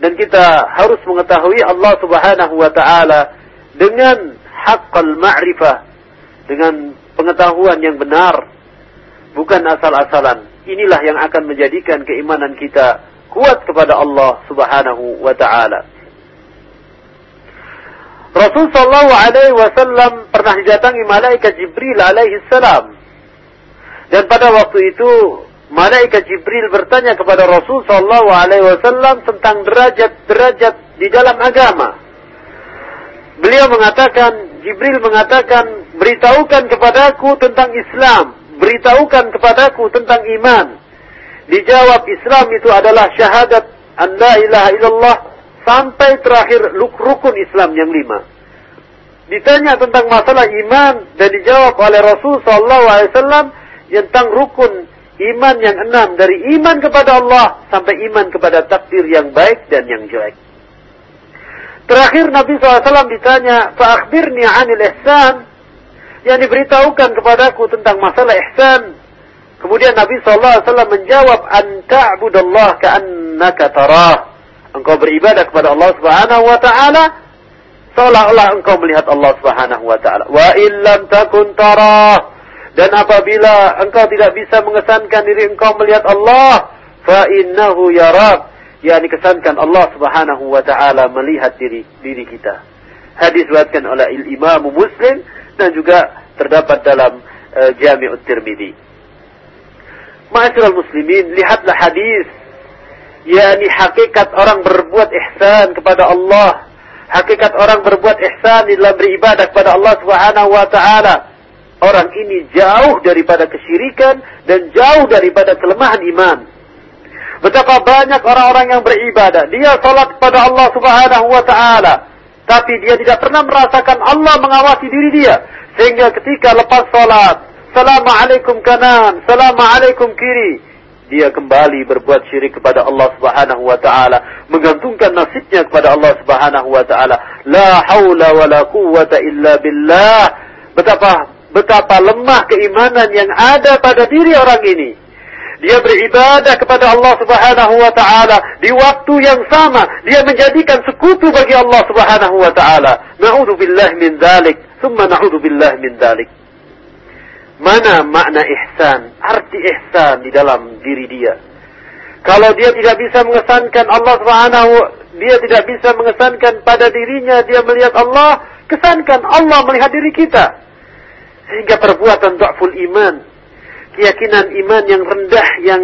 Dan kita harus mengetahui Allah Subhanahu wa taala dengan haqqal ma'rifah, dengan pengetahuan yang benar bukan asal-asalan. Inilah yang akan menjadikan keimanan kita kuat kepada Allah Subhanahu wa taala. Rasul sallallahu alaihi wasallam pernah didatangi malaikat Jibril alaihi salam. Dan pada waktu itu malaikat Jibril bertanya kepada Rasul sallallahu alaihi wasallam tentang derajat-derajat di dalam agama. Beliau mengatakan, Jibril mengatakan, beritahukan kepadaku tentang Islam beritahukan kepadaku tentang iman. Dijawab Islam itu adalah syahadat an la ilaha illallah sampai terakhir rukun Islam yang lima. Ditanya tentang masalah iman dan dijawab oleh Rasul sallallahu alaihi wasallam tentang rukun iman yang enam dari iman kepada Allah sampai iman kepada takdir yang baik dan yang jelek. Terakhir Nabi SAW ditanya, "Fa'akhbirni 'anil ihsan." yang diberitahukan kepadaku tentang masalah ihsan. Kemudian Nabi SAW menjawab, Anta'budallah ka'annaka tarah. Engkau beribadah kepada Allah Subhanahu wa taala seolah-olah engkau melihat Allah Subhanahu wa taala. Wa illam takun tarah. Dan apabila engkau tidak bisa mengesankan diri engkau melihat Allah, fa innahu yarak. Yani kesankan Allah Subhanahu wa taala melihat diri diri kita. Hadis diriwayatkan oleh Imam Muslim dan juga terdapat dalam uh, Jami'ut Tirmidzi. Ma'asyiral muslimin, lihatlah hadis yakni hakikat orang berbuat ihsan kepada Allah, Hakikat orang berbuat ihsan dalam beribadah kepada Allah Subhanahu wa taala. Orang ini jauh daripada kesyirikan dan jauh daripada kelemahan iman. Betapa banyak orang-orang yang beribadah. Dia salat kepada Allah Subhanahu wa taala, tapi dia tidak pernah merasakan Allah mengawasi diri dia. Sehingga ketika lepas salat, Assalamualaikum kanan, Assalamualaikum kiri, dia kembali berbuat syirik kepada Allah Subhanahu wa taala, menggantungkan nasibnya kepada Allah Subhanahu wa taala. La haula wala quwwata illa billah. Betapa betapa lemah keimanan yang ada pada diri orang ini. Dia beribadah kepada Allah Subhanahu wa taala di waktu yang sama dia menjadikan sekutu bagi Allah Subhanahu wa taala. Na'udzubillah min dzalik, thumma na'udzubillah min dzalik. Mana makna ihsan? Arti ihsan di dalam diri dia. Kalau dia tidak bisa mengesankan Allah Subhanahu dia tidak bisa mengesankan pada dirinya dia melihat Allah, kesankan Allah melihat diri kita. Sehingga perbuatan dhaful iman keyakinan iman yang rendah yang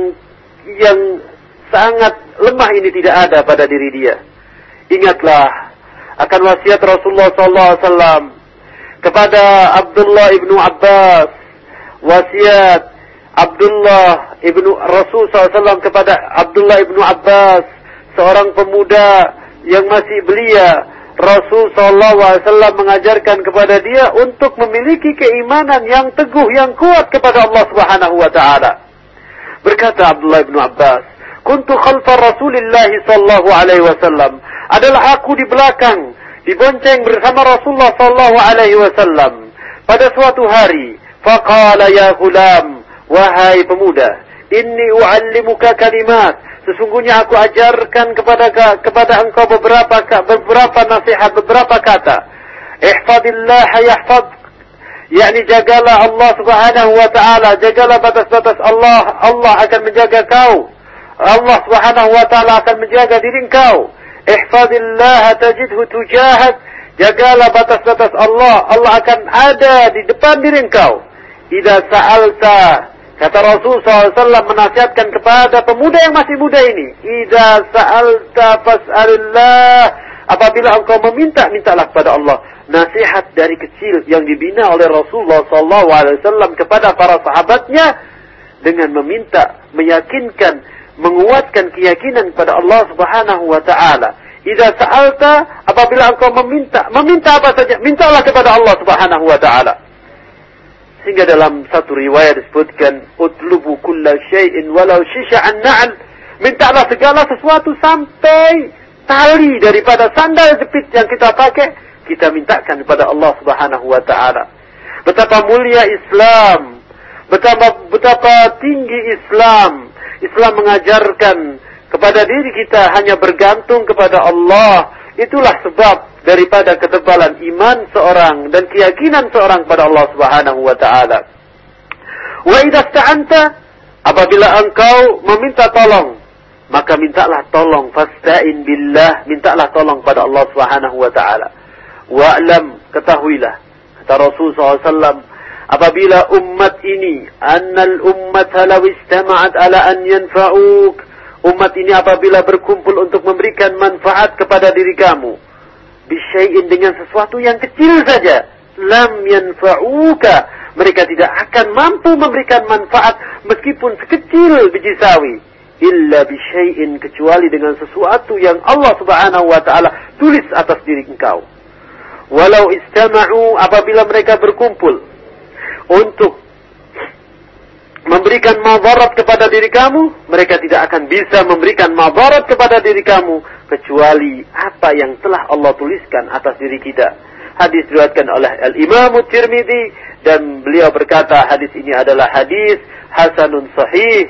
yang sangat lemah ini tidak ada pada diri dia. Ingatlah akan wasiat Rasulullah SAW kepada Abdullah ibnu Abbas, wasiat Abdullah ibnu Rasul SAW kepada Abdullah ibnu Abbas, seorang pemuda yang masih belia Rasul Wasallam mengajarkan kepada dia untuk memiliki keimanan yang teguh, yang kuat kepada Allah Subhanahu Wa Taala. Berkata Abdullah bin Abbas, "Kuntu khalfa Rasulullah Sallallahu Alaihi Wasallam." Adalah aku di belakang, dibonceng bersama Rasulullah Sallallahu Alaihi Wasallam. Pada suatu hari, faqala ya gulam, wahai pemuda, inni u'allimuka kalimat Sesungguhnya aku ajarkan kepada kepada engkau beberapa beberapa nasihat, beberapa kata. Ihfadillah yahfad. yakni jagalah Allah Subhanahu wa taala, jagalah batas-batas Allah, Allah akan menjaga kau. Allah Subhanahu wa taala akan menjaga diri engkau. Ihfadillah tajidhu tujahak. Jagalah batas-batas Allah, Allah akan ada di depan diri engkau. Idza sa'alta Kata Rasul SAW menasihatkan kepada pemuda yang masih muda ini. Ida sa'alta fas'alillah. Apabila engkau meminta, mintalah kepada Allah. Nasihat dari kecil yang dibina oleh Rasulullah SAW kepada para sahabatnya. Dengan meminta, meyakinkan, menguatkan keyakinan kepada Allah Subhanahu Wa Taala. Ida sa'alta, apabila engkau meminta, meminta apa saja, mintalah kepada Allah Subhanahu Wa Taala. Sehingga dalam satu riwayat disebutkan, Utlubu kulla syai'in walau syisha'an na'al. Mintalah segala sesuatu sampai tali daripada sandal jepit yang kita pakai. Kita mintakan kepada Allah subhanahu wa ta'ala. Betapa mulia Islam. Betapa, betapa tinggi Islam. Islam mengajarkan kepada diri kita hanya bergantung kepada Allah. Itulah sebab daripada ketebalan iman seorang dan keyakinan seorang kepada Allah Subhanahu wa taala. Wa idza apabila engkau meminta tolong maka mintalah tolong fasta'in billah mintalah tolong pada Allah Subhanahu wa taala. Wa'lam ketahuilah kata Rasul SAW apabila umat ini annal ummat law istama'at ala an yanfa'uk umat ini apabila berkumpul untuk memberikan manfaat kepada diri kamu bisyai'in dengan sesuatu yang kecil saja. Lam yanfa'uka. Mereka tidak akan mampu memberikan manfaat meskipun sekecil biji sawi. Illa bisyai'in kecuali dengan sesuatu yang Allah Subhanahu wa taala tulis atas diri engkau. Walau istama'u apabila mereka berkumpul untuk memberikan madarat kepada diri kamu, mereka tidak akan bisa memberikan madarat kepada diri kamu kecuali apa yang telah Allah tuliskan atas diri kita. Hadis diriwayatkan oleh Al-Imam Tirmidzi dan beliau berkata hadis ini adalah hadis hasanun sahih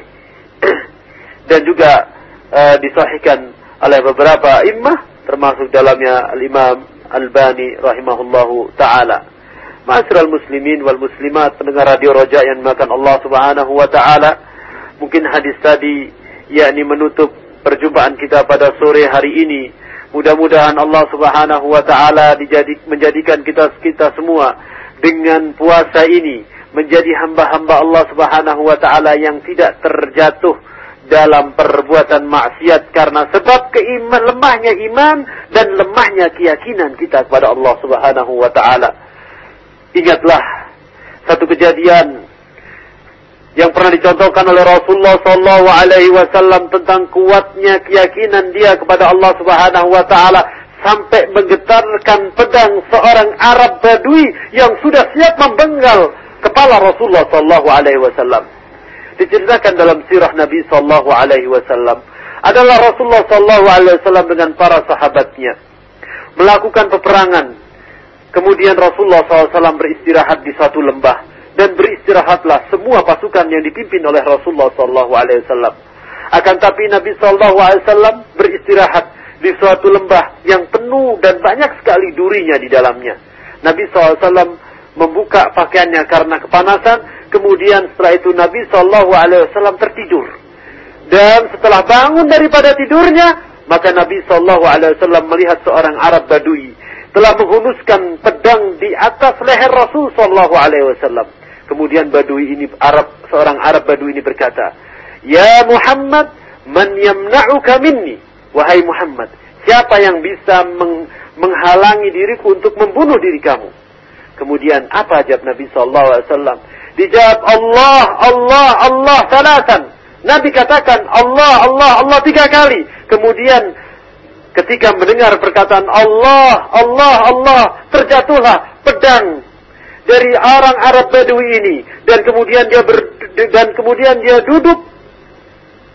dan juga uh, disahihkan oleh beberapa imam termasuk dalamnya Al-Imam Al-Bani rahimahullahu taala. Ma'asyiral muslimin wal muslimat pendengar radio Roja yang dimakan Allah Subhanahu wa taala. Mungkin hadis tadi yakni menutup perjumpaan kita pada sore hari ini. Mudah-mudahan Allah Subhanahu wa taala menjadikan kita kita semua dengan puasa ini menjadi hamba-hamba Allah Subhanahu wa taala yang tidak terjatuh dalam perbuatan maksiat karena sebab keiman lemahnya iman dan lemahnya keyakinan kita kepada Allah Subhanahu wa taala. Ingatlah satu kejadian yang pernah dicontohkan oleh Rasulullah sallallahu alaihi wasallam tentang kuatnya keyakinan dia kepada Allah Subhanahu wa taala sampai menggetarkan pedang seorang Arab Badui yang sudah siap membenggal kepala Rasulullah sallallahu alaihi wasallam diceritakan dalam sirah Nabi Sallallahu Alaihi Wasallam adalah Rasulullah Sallallahu Alaihi Wasallam dengan para sahabatnya melakukan peperangan. Kemudian Rasulullah SAW beristirahat di suatu lembah dan beristirahatlah semua pasukan yang dipimpin oleh Rasulullah Wasallam. Akan tapi Nabi Wasallam beristirahat di suatu lembah yang penuh dan banyak sekali durinya di dalamnya. Nabi SAW membuka pakaiannya karena kepanasan Kemudian setelah itu Nabi Wasallam tertidur. Dan setelah bangun daripada tidurnya, maka Nabi Wasallam melihat seorang Arab Badui telah menghunuskan pedang di atas leher Rasul Shallallahu Alaihi Wasallam. Kemudian Badui ini Arab seorang Arab Badui ini berkata, Ya Muhammad, man yamna'uka minni. Wahai Muhammad, siapa yang bisa meng menghalangi diriku untuk membunuh diri kamu? Kemudian apa jawab Nabi Shallallahu Alaihi Wasallam? Dijawab Allah, Allah, Allah salatan. Nabi katakan Allah, Allah, Allah tiga kali. Kemudian ketika mendengar perkataan Allah, Allah, Allah, terjatuhlah pedang dari orang Arab Badui ini dan kemudian dia ber, dan kemudian dia duduk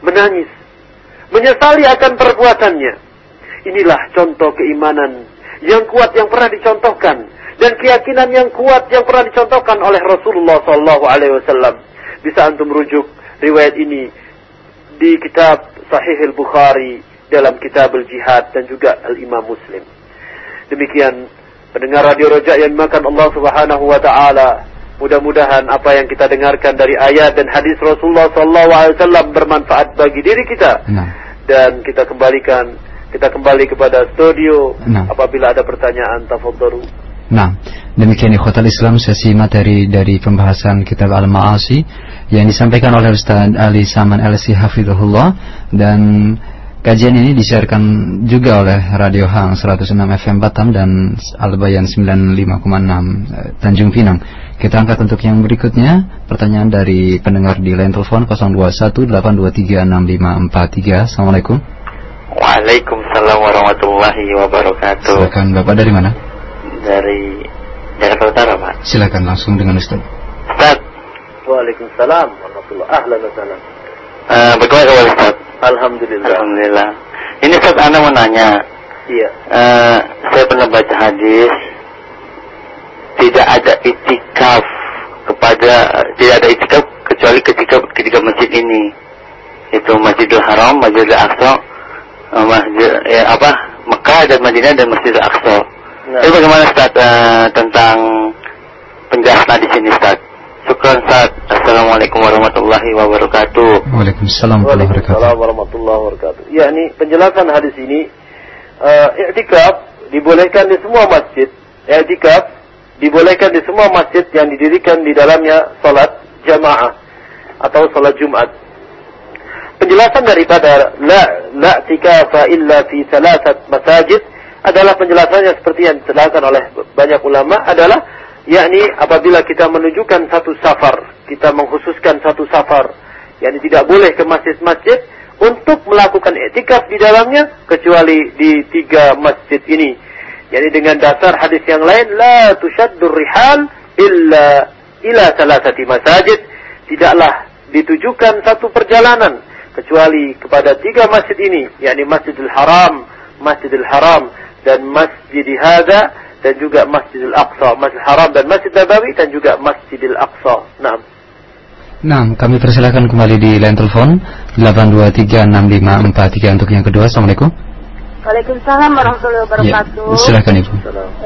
menangis, menyesali akan perbuatannya. Inilah contoh keimanan yang kuat yang pernah dicontohkan dan keyakinan yang kuat yang pernah dicontohkan oleh Rasulullah Sallallahu Alaihi Wasallam. Bisa antum rujuk riwayat ini di kitab Sahih Al Bukhari dalam kitab Al Jihad dan juga Al Imam Muslim. Demikian pendengar radio Roja yang dimakan Allah Subhanahu Wa Taala. Mudah-mudahan apa yang kita dengarkan dari ayat dan hadis Rasulullah Wasallam bermanfaat bagi diri kita. Nah. Dan kita kembalikan kita kembali kepada studio nah. apabila ada pertanyaan tafadhalu. Nah, demikian ikhwatal Islam sesi materi dari pembahasan kitab Al-Ma'asi yang disampaikan oleh Ustaz Ali Saman LC Hafidhullah dan kajian ini disiarkan juga oleh Radio Hang 106 FM Batam dan Al-Bayan 95,6 eh, Tanjung Pinang. Kita angkat untuk yang berikutnya pertanyaan dari pendengar di line telepon 0218236543. Assalamualaikum. Waalaikumsalam warahmatullahi wabarakatuh. Silakan Bapak dari mana? dari Jakarta Utara, Pak. Silakan langsung dengan Ustaz. Ustaz. Waalaikumsalam warahmatullahi Ahlan wa salam. Uh, bagaimana kabar Ustaz? Alhamdulillah. Alhamdulillah. Ini Ustaz Anda mau nanya. Iya. Uh, saya pernah baca hadis tidak ada itikaf kepada tidak ada itikaf kecuali ketika ketika masjid ini itu Masjidil Haram, Masjidil Aqsa, uh, Masjid ya, apa Mekah dan Madinah dan Masjidil Aqsa. Nah. Jadi bagaimana Ustaz uh, tentang penjelasan di sini Ustaz? Syukran Ustaz. Assalamualaikum warahmatullahi wabarakatuh. Waalaikumsalam warahmatullahi wabarakatuh. Ya, ini penjelasan hadis ini uh, i'tikaf dibolehkan di semua masjid. I'tikaf dibolehkan di semua masjid yang didirikan di dalamnya salat jamaah atau salat Jumat. Penjelasan daripada la la tikafa illa fi thalathat masajid adalah penjelasannya seperti yang dijelaskan oleh banyak ulama adalah yakni apabila kita menunjukkan satu safar, kita mengkhususkan satu safar, yakni tidak boleh ke masjid-masjid untuk melakukan etikaf di dalamnya kecuali di tiga masjid ini. Yani dengan dasar hadis yang lain la tushaddur rihal illa ila salasati masajid tidaklah ditujukan satu perjalanan kecuali kepada tiga masjid ini yakni Masjidil Haram, Masjidil Haram dan Masjid Hada dan juga Masjidil Aqsa, Masjid Haram dan Masjid Nabawi dan juga Masjidil Aqsa. Nah. Nah, kami persilakan kembali di line telepon 8236543 untuk yang kedua. Assalamualaikum. Waalaikumsalam warahmatullahi wabarakatuh. Ya, silakan Ibu.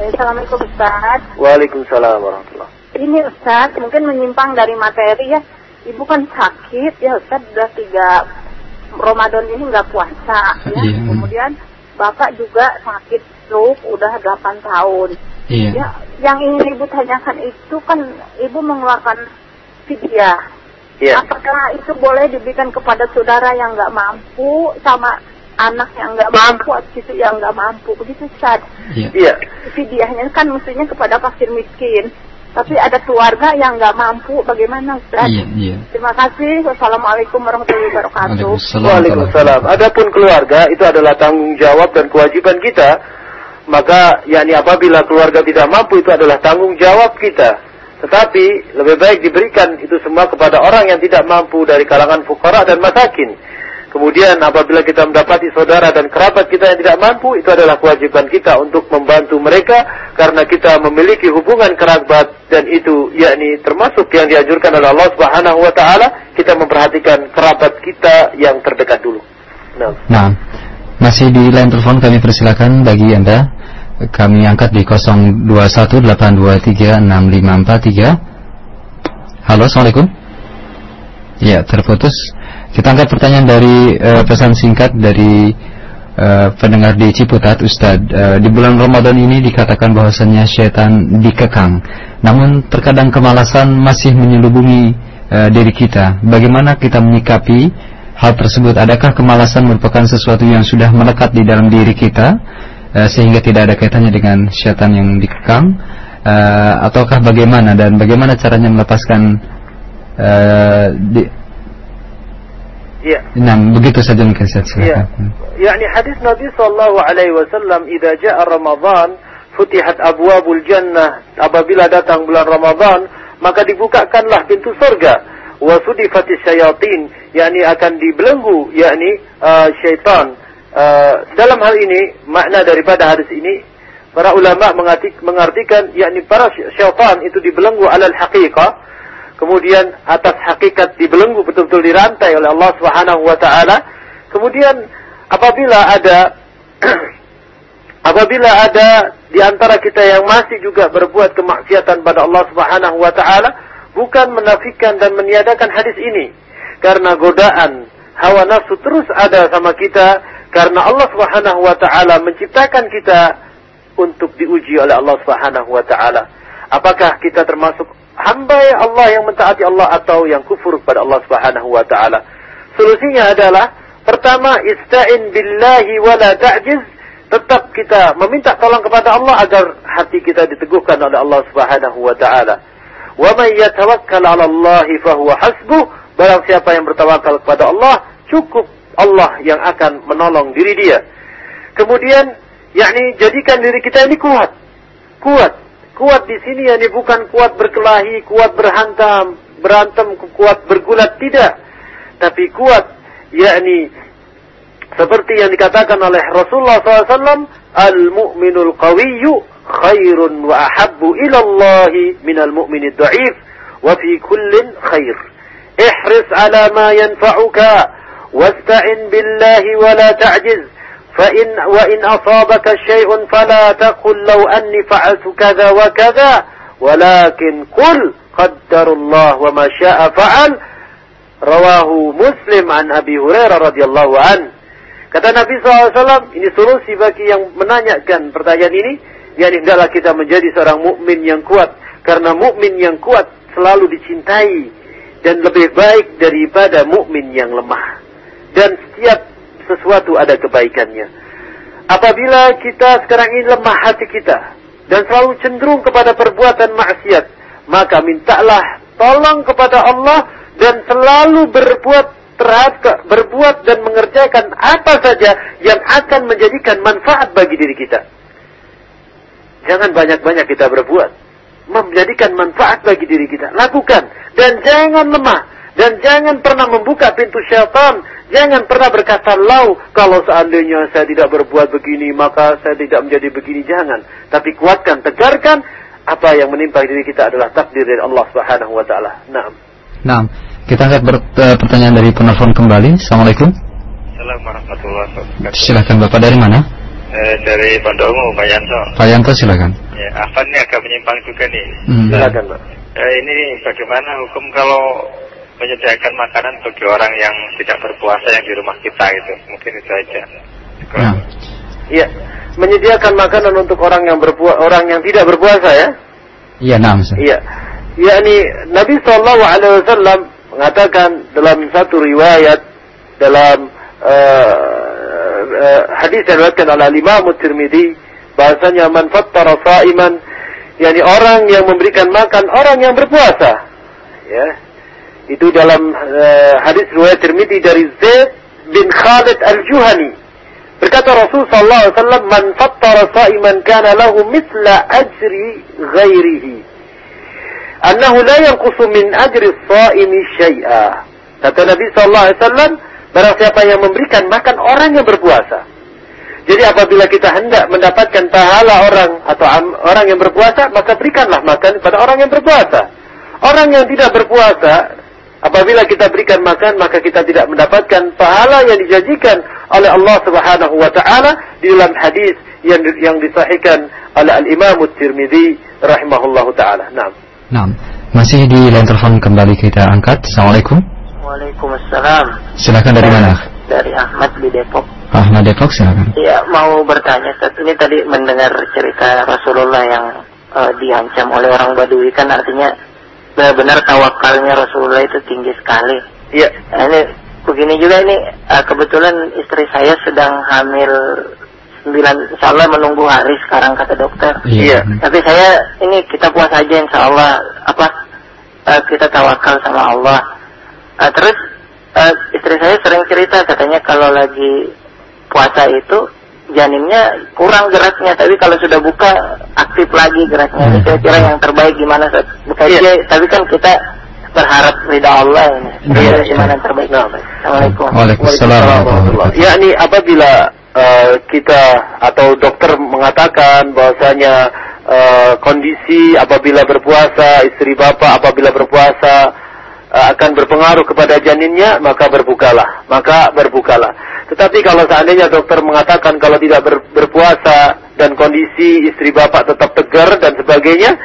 Eh, Assalamualaikum Ustaz. Waalaikumsalam warahmatullahi Ini Ustaz, mungkin menyimpang dari materi ya. Ibu kan sakit ya Ustaz, sudah tiga Ramadan ini nggak puasa ya. Iya. Kemudian Bapak juga sakit stroke udah 8 tahun. Iya. Ya, yang ingin Ibu tanyakan itu kan Ibu mengeluarkan fidyah. Ya. Apakah itu boleh diberikan kepada saudara yang nggak mampu sama anak yang nggak mampu, gitu yang nggak mampu, begitu Ustaz? Iya. Iya. Fidyahnya kan mestinya kepada fakir miskin. Tapi ada keluarga yang nggak mampu, bagaimana Ustaz? Iya, iya. Terima kasih. Wassalamualaikum warahmatullahi wabarakatuh. Waalaikumsalam. Adapun keluarga itu adalah tanggung jawab dan kewajiban kita. Maka yakni apabila keluarga tidak mampu itu adalah tanggung jawab kita. Tetapi lebih baik diberikan itu semua kepada orang yang tidak mampu dari kalangan fukara dan masakin. Kemudian apabila kita mendapati saudara dan kerabat kita yang tidak mampu, itu adalah kewajiban kita untuk membantu mereka karena kita memiliki hubungan kerabat dan itu yakni termasuk yang dianjurkan oleh Allah Subhanahu wa taala, kita memperhatikan kerabat kita yang terdekat dulu. Nah. nah, masih di line telepon kami persilakan bagi Anda kami angkat di 0218236543. Halo, Assalamualaikum. Ya, terputus. Kita angkat pertanyaan dari uh, pesan singkat dari uh, pendengar di Ciputat, Ustadz. Uh, di bulan Ramadan ini dikatakan bahwasannya syaitan dikekang. Namun terkadang kemalasan masih menyelubungi uh, diri kita. Bagaimana kita menyikapi hal tersebut? Adakah kemalasan merupakan sesuatu yang sudah melekat di dalam diri kita? uh, sehingga tidak ada kaitannya dengan syaitan yang dikekang uh, ataukah bagaimana dan bagaimana caranya melepaskan uh, di, Ya. Nah, begitu saja mungkin saya silakan. Ya. Yani hadis Nabi sallallahu alaihi wasallam, "Idza jaa Ramadan, futihat abwabul jannah." Apabila datang bulan Ramadan, maka dibukakanlah pintu surga. Wa sudifatis syayatin, yakni akan dibelenggu, yakni uh, syaitan Eh, dalam hal ini makna daripada hadis ini para ulama mengartikan yakni para syaitan itu dibelenggu alal haqiqah kemudian atas hakikat dibelenggu betul-betul dirantai oleh Allah Subhanahu wa taala kemudian apabila ada apabila ada di antara kita yang masih juga berbuat kemaksiatan pada Allah Subhanahu wa taala bukan menafikan dan meniadakan hadis ini karena godaan hawa nafsu terus ada sama kita karena Allah Subhanahu wa taala menciptakan kita untuk diuji oleh Allah Subhanahu wa taala. Apakah kita termasuk hamba yang Allah yang mentaati Allah atau yang kufur kepada Allah Subhanahu wa taala? Solusinya adalah pertama ista'in billahi wa la ta'jiz. Tetap kita meminta tolong kepada Allah agar hati kita diteguhkan oleh Allah Subhanahu wa taala. Wa man yatawakkal 'ala Allah fa huwa hasbuh. Barang siapa yang bertawakal kepada Allah, cukup Allah yang akan menolong diri dia. Kemudian, yakni jadikan diri kita ini kuat. Kuat. Kuat di sini yakni bukan kuat berkelahi, kuat berhantam, berantem, kuat bergulat tidak, tapi kuat yakni seperti yang dikatakan oleh Rasulullah SAW, al-mu'minul qawiyyu khairun wa ahabbu ilallah min al mu'minid dha'if wa fi kullin khair. Ihris ala ma yanfa'uka wasta'in billahi wa la ta'jiz. فإن وإن أصابك شيء فلا تقل لو أني فعلت كذا وكذا ولكن قل قدر الله وما شاء فعل رواه مسلم عن أبي هريرة رضي الله عنه Kata Nabi SAW, ini solusi bagi yang menanyakan pertanyaan ini, yakni hendaklah kita menjadi seorang mukmin yang kuat, karena mukmin yang kuat selalu dicintai dan lebih baik daripada mukmin yang lemah dan setiap sesuatu ada kebaikannya. Apabila kita sekarang ini lemah hati kita dan selalu cenderung kepada perbuatan maksiat, maka mintalah tolong kepada Allah dan selalu berbuat terhadap berbuat dan mengerjakan apa saja yang akan menjadikan manfaat bagi diri kita. Jangan banyak-banyak kita berbuat, menjadikan manfaat bagi diri kita. Lakukan dan jangan lemah dan jangan pernah membuka pintu syaitan Jangan pernah berkata lau kalau seandainya saya tidak berbuat begini maka saya tidak menjadi begini jangan. Tapi kuatkan, tegarkan apa yang menimpa diri kita adalah takdir dari Allah Subhanahu wa taala. Naam. Naam. Kita angkat uh, pertanyaan dari penelpon kembali. Assalamualaikum. Assalamualaikum warahmatullahi wabarakatuh. Silakan Bapak dari mana? Eh, dari Pondokmu, Pak Yanto. Pak Yanto silakan. Ya, Afan ini agak menyimpang juga nih. Hmm. Silakan, Pak. Eh, ini bagaimana hukum kalau menyediakan makanan bagi orang yang tidak berpuasa yang di rumah kita itu mungkin itu aja. Nah. iya. Menyediakan makanan untuk orang yang berpuasa orang yang tidak berpuasa ya? Iya nah iya. Yakni Nabi Shallallahu Alaihi Wasallam mengatakan dalam satu riwayat dalam uh, uh, hadis yang diriwayatkan oleh Imam Tirmidzi bahasanya man fattara sa'iman yakni orang yang memberikan makan orang yang berpuasa ya itu dalam uh, hadis riwayat Tirmidzi dari Zaid bin Khalid Al-Juhani. Berkata Rasul sallallahu alaihi wasallam man fattara sa'iman kana lahu mithla ajri ghairihi. Annahu la yanqusu min ajri as-sa'imi syai'a. Kata Nabi sallallahu alaihi wasallam barang siapa yang memberikan makan orang yang berpuasa. Jadi apabila kita hendak mendapatkan pahala orang atau orang yang berpuasa, maka berikanlah makan kepada orang yang berpuasa. Orang yang tidak berpuasa, apabila kita berikan makan, maka kita tidak mendapatkan pahala yang dijanjikan oleh Allah Subhanahu wa taala di dalam hadis yang yang disahihkan oleh Al-Imam Tirmizi rahimahullahu taala. Naam. Naam. Masih di line telepon kembali kita angkat. Assalamualaikum. Waalaikumsalam. Silakan dari mana? Dari Ahmad di Depok. Ahmad Depok silakan. Iya, mau bertanya Ustaz, ini tadi mendengar cerita Rasulullah yang uh, diancam oleh orang Badui kan artinya benar-benar tawakalnya Rasulullah itu tinggi sekali. Iya. Nah, ini begini juga ini uh, kebetulan istri saya sedang hamil 9 insya Allah menunggu hari sekarang kata dokter. Iya. Tapi saya ini kita puas aja insya Allah apa uh, kita tawakal sama Allah. Uh, terus uh, istri saya sering cerita katanya kalau lagi puasa itu janinnya kurang geraknya tapi kalau sudah buka aktif lagi geraknya hmm. saya kira yang terbaik gimana buka iya. tapi kan kita berharap ridha Allah ini iya, gimana yang terbaik nah. Assalamualaikum Waalaikumsalam yakni apabila uh, kita atau dokter mengatakan bahwasanya uh, kondisi apabila berpuasa istri bapak apabila berpuasa akan berpengaruh kepada janinnya maka berbukalah. Maka berbukalah. Tetapi kalau seandainya dokter mengatakan kalau tidak ber, berpuasa dan kondisi istri bapak tetap tegar dan sebagainya,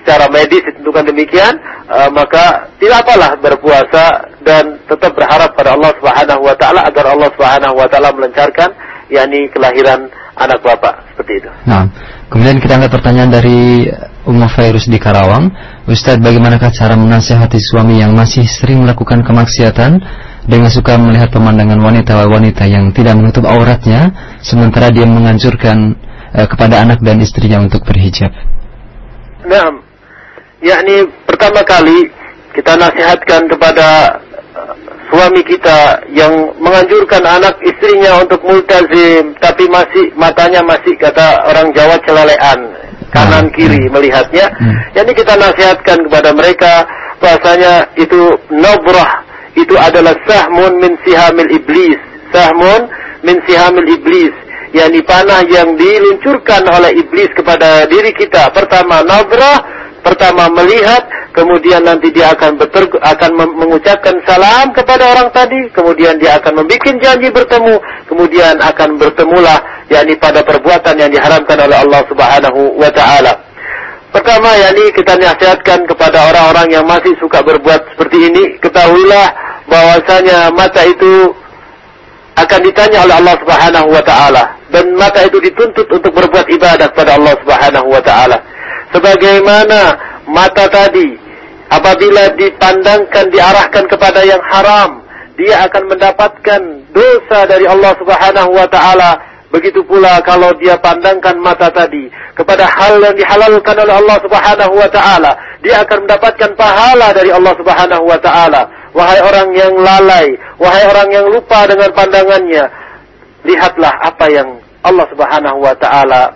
secara medis ditentukan demikian, uh, maka tidak apalah berpuasa dan tetap berharap pada Allah Subhanahu wa taala agar Allah Subhanahu wa taala melancarkan yakni kelahiran anak bapak. Seperti itu. Nah, kemudian kita angkat pertanyaan dari Umar Fairus di Karawang. Ustadz, bagaimanakah cara menasihati suami yang masih sering melakukan kemaksiatan dengan suka melihat pemandangan wanita-wanita yang tidak menutup auratnya sementara dia menganjurkan uh, kepada anak dan istrinya untuk berhijab. Nah, yakni pertama kali kita nasihatkan kepada suami kita yang menganjurkan anak istrinya untuk multazim tapi masih matanya masih kata orang Jawa celalean kanan ah, kiri melihatnya. Hmm. Jadi kita nasihatkan kepada mereka bahasanya itu nobrah itu adalah sahmun min sihamil iblis. Sahmun min sihamil iblis. yakni panah yang diluncurkan oleh iblis kepada diri kita. Pertama nabrah, pertama melihat, kemudian nanti dia akan beter, akan mengucapkan salam kepada orang tadi, kemudian dia akan membuat janji bertemu, kemudian akan bertemulah yakni pada perbuatan yang diharamkan oleh Allah Subhanahu wa taala. Pertama yakni kita nasihatkan kepada orang-orang yang masih suka berbuat seperti ini, ketahuilah bahwasanya mata itu akan ditanya oleh Allah Subhanahu wa taala dan mata itu dituntut untuk berbuat ibadah kepada Allah Subhanahu wa taala. Sebagaimana mata tadi apabila dipandangkan diarahkan kepada yang haram, dia akan mendapatkan dosa dari Allah Subhanahu wa taala Begitu pula kalau dia pandangkan mata tadi kepada hal yang dihalalkan oleh Allah Subhanahu wa taala, dia akan mendapatkan pahala dari Allah Subhanahu wa taala. Wahai orang yang lalai, wahai orang yang lupa dengan pandangannya, lihatlah apa yang Allah Subhanahu wa taala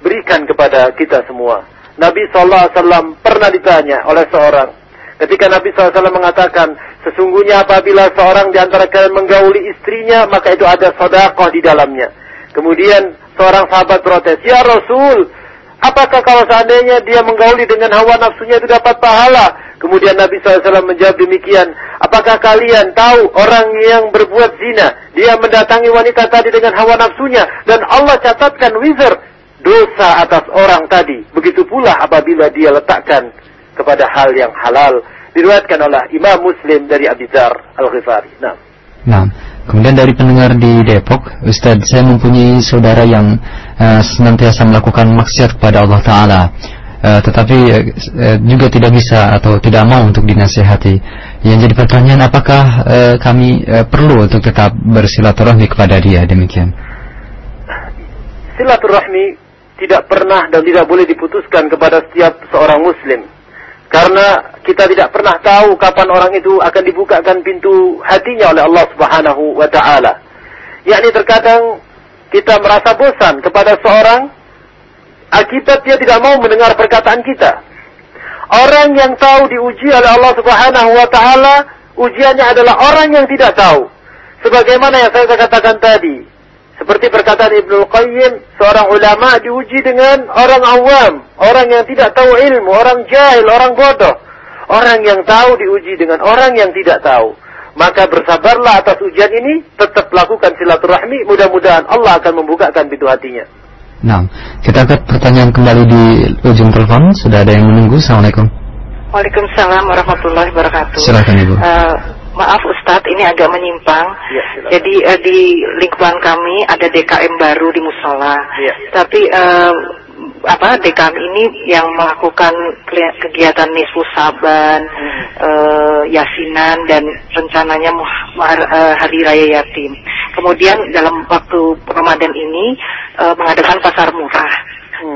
berikan kepada kita semua. Nabi sallallahu alaihi wasallam pernah ditanya oleh seorang Ketika Nabi SAW mengatakan, sesungguhnya apabila seorang di antara kalian menggauli istrinya, maka itu ada sodakoh di dalamnya. Kemudian seorang sahabat protes, Ya Rasul, apakah kalau seandainya dia menggauli dengan hawa nafsunya itu dapat pahala? Kemudian Nabi SAW menjawab demikian, apakah kalian tahu orang yang berbuat zina, dia mendatangi wanita tadi dengan hawa nafsunya, dan Allah catatkan wizard dosa atas orang tadi. Begitu pula apabila dia letakkan kepada hal yang halal diriwayatkan oleh Imam Muslim dari Abi Dzar Al-Ghifari. Nah. Nah, kemudian dari pendengar di Depok, Ustaz, saya mempunyai saudara yang uh, senantiasa melakukan maksiat kepada Allah Taala. uh, tetapi uh, juga tidak bisa atau tidak mau untuk dinasihati. Yang jadi pertanyaan apakah uh, kami uh, perlu untuk tetap bersilaturahmi kepada dia demikian? Silaturahmi tidak pernah dan tidak boleh diputuskan kepada setiap seorang muslim. Karena kita tidak pernah tahu kapan orang itu akan dibukakan pintu hatinya oleh Allah Subhanahu wa taala. Yakni terkadang kita merasa bosan kepada seorang akibat dia tidak mau mendengar perkataan kita. Orang yang tahu diuji oleh Allah Subhanahu wa taala, ujiannya adalah orang yang tidak tahu. Sebagaimana yang saya katakan tadi, seperti perkataan Ibnu Qayyim, seorang ulama diuji dengan orang awam, orang yang tidak tahu ilmu, orang jahil, orang bodoh. Orang yang tahu diuji dengan orang yang tidak tahu. Maka bersabarlah atas ujian ini, tetap lakukan silaturahmi, mudah-mudahan Allah akan membukakan pintu hatinya. Nah, kita angkat pertanyaan kembali di ujung telepon. Sudah ada yang menunggu. Assalamualaikum. Waalaikumsalam warahmatullahi wabarakatuh. Silakan Ibu. Uh, maaf Ustadz, ini agak menyimpang. Ya, Jadi uh, di lingkungan kami ada DKM baru di musola. Ya. Tapi uh, apa DKM ini yang melakukan kegiatan nisfu saban, hmm. uh, yasinan dan rencananya uh, hari raya yatim. Kemudian dalam waktu Ramadan ini uh, mengadakan pasar murah.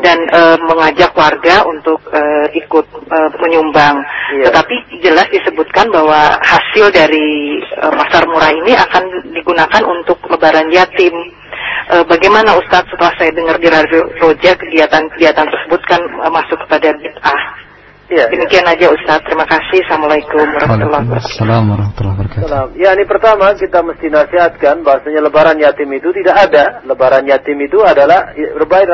Dan uh, mengajak warga untuk uh, ikut uh, menyumbang. Yeah. Tetapi jelas disebutkan bahwa hasil dari uh, pasar murah ini akan digunakan untuk lebaran yatim. Uh, bagaimana Ustadz setelah saya dengar di Radio Roja kegiatan-kegiatan tersebut kan masuk kepada bid'ah. Ya, Demikian ya. aja Ustaz. Terima kasih. Assalamualaikum warahmatullahi wabarakatuh. Ya, ini pertama kita mesti nasihatkan bahasanya lebaran yatim itu tidak ada. Lebaran yatim itu adalah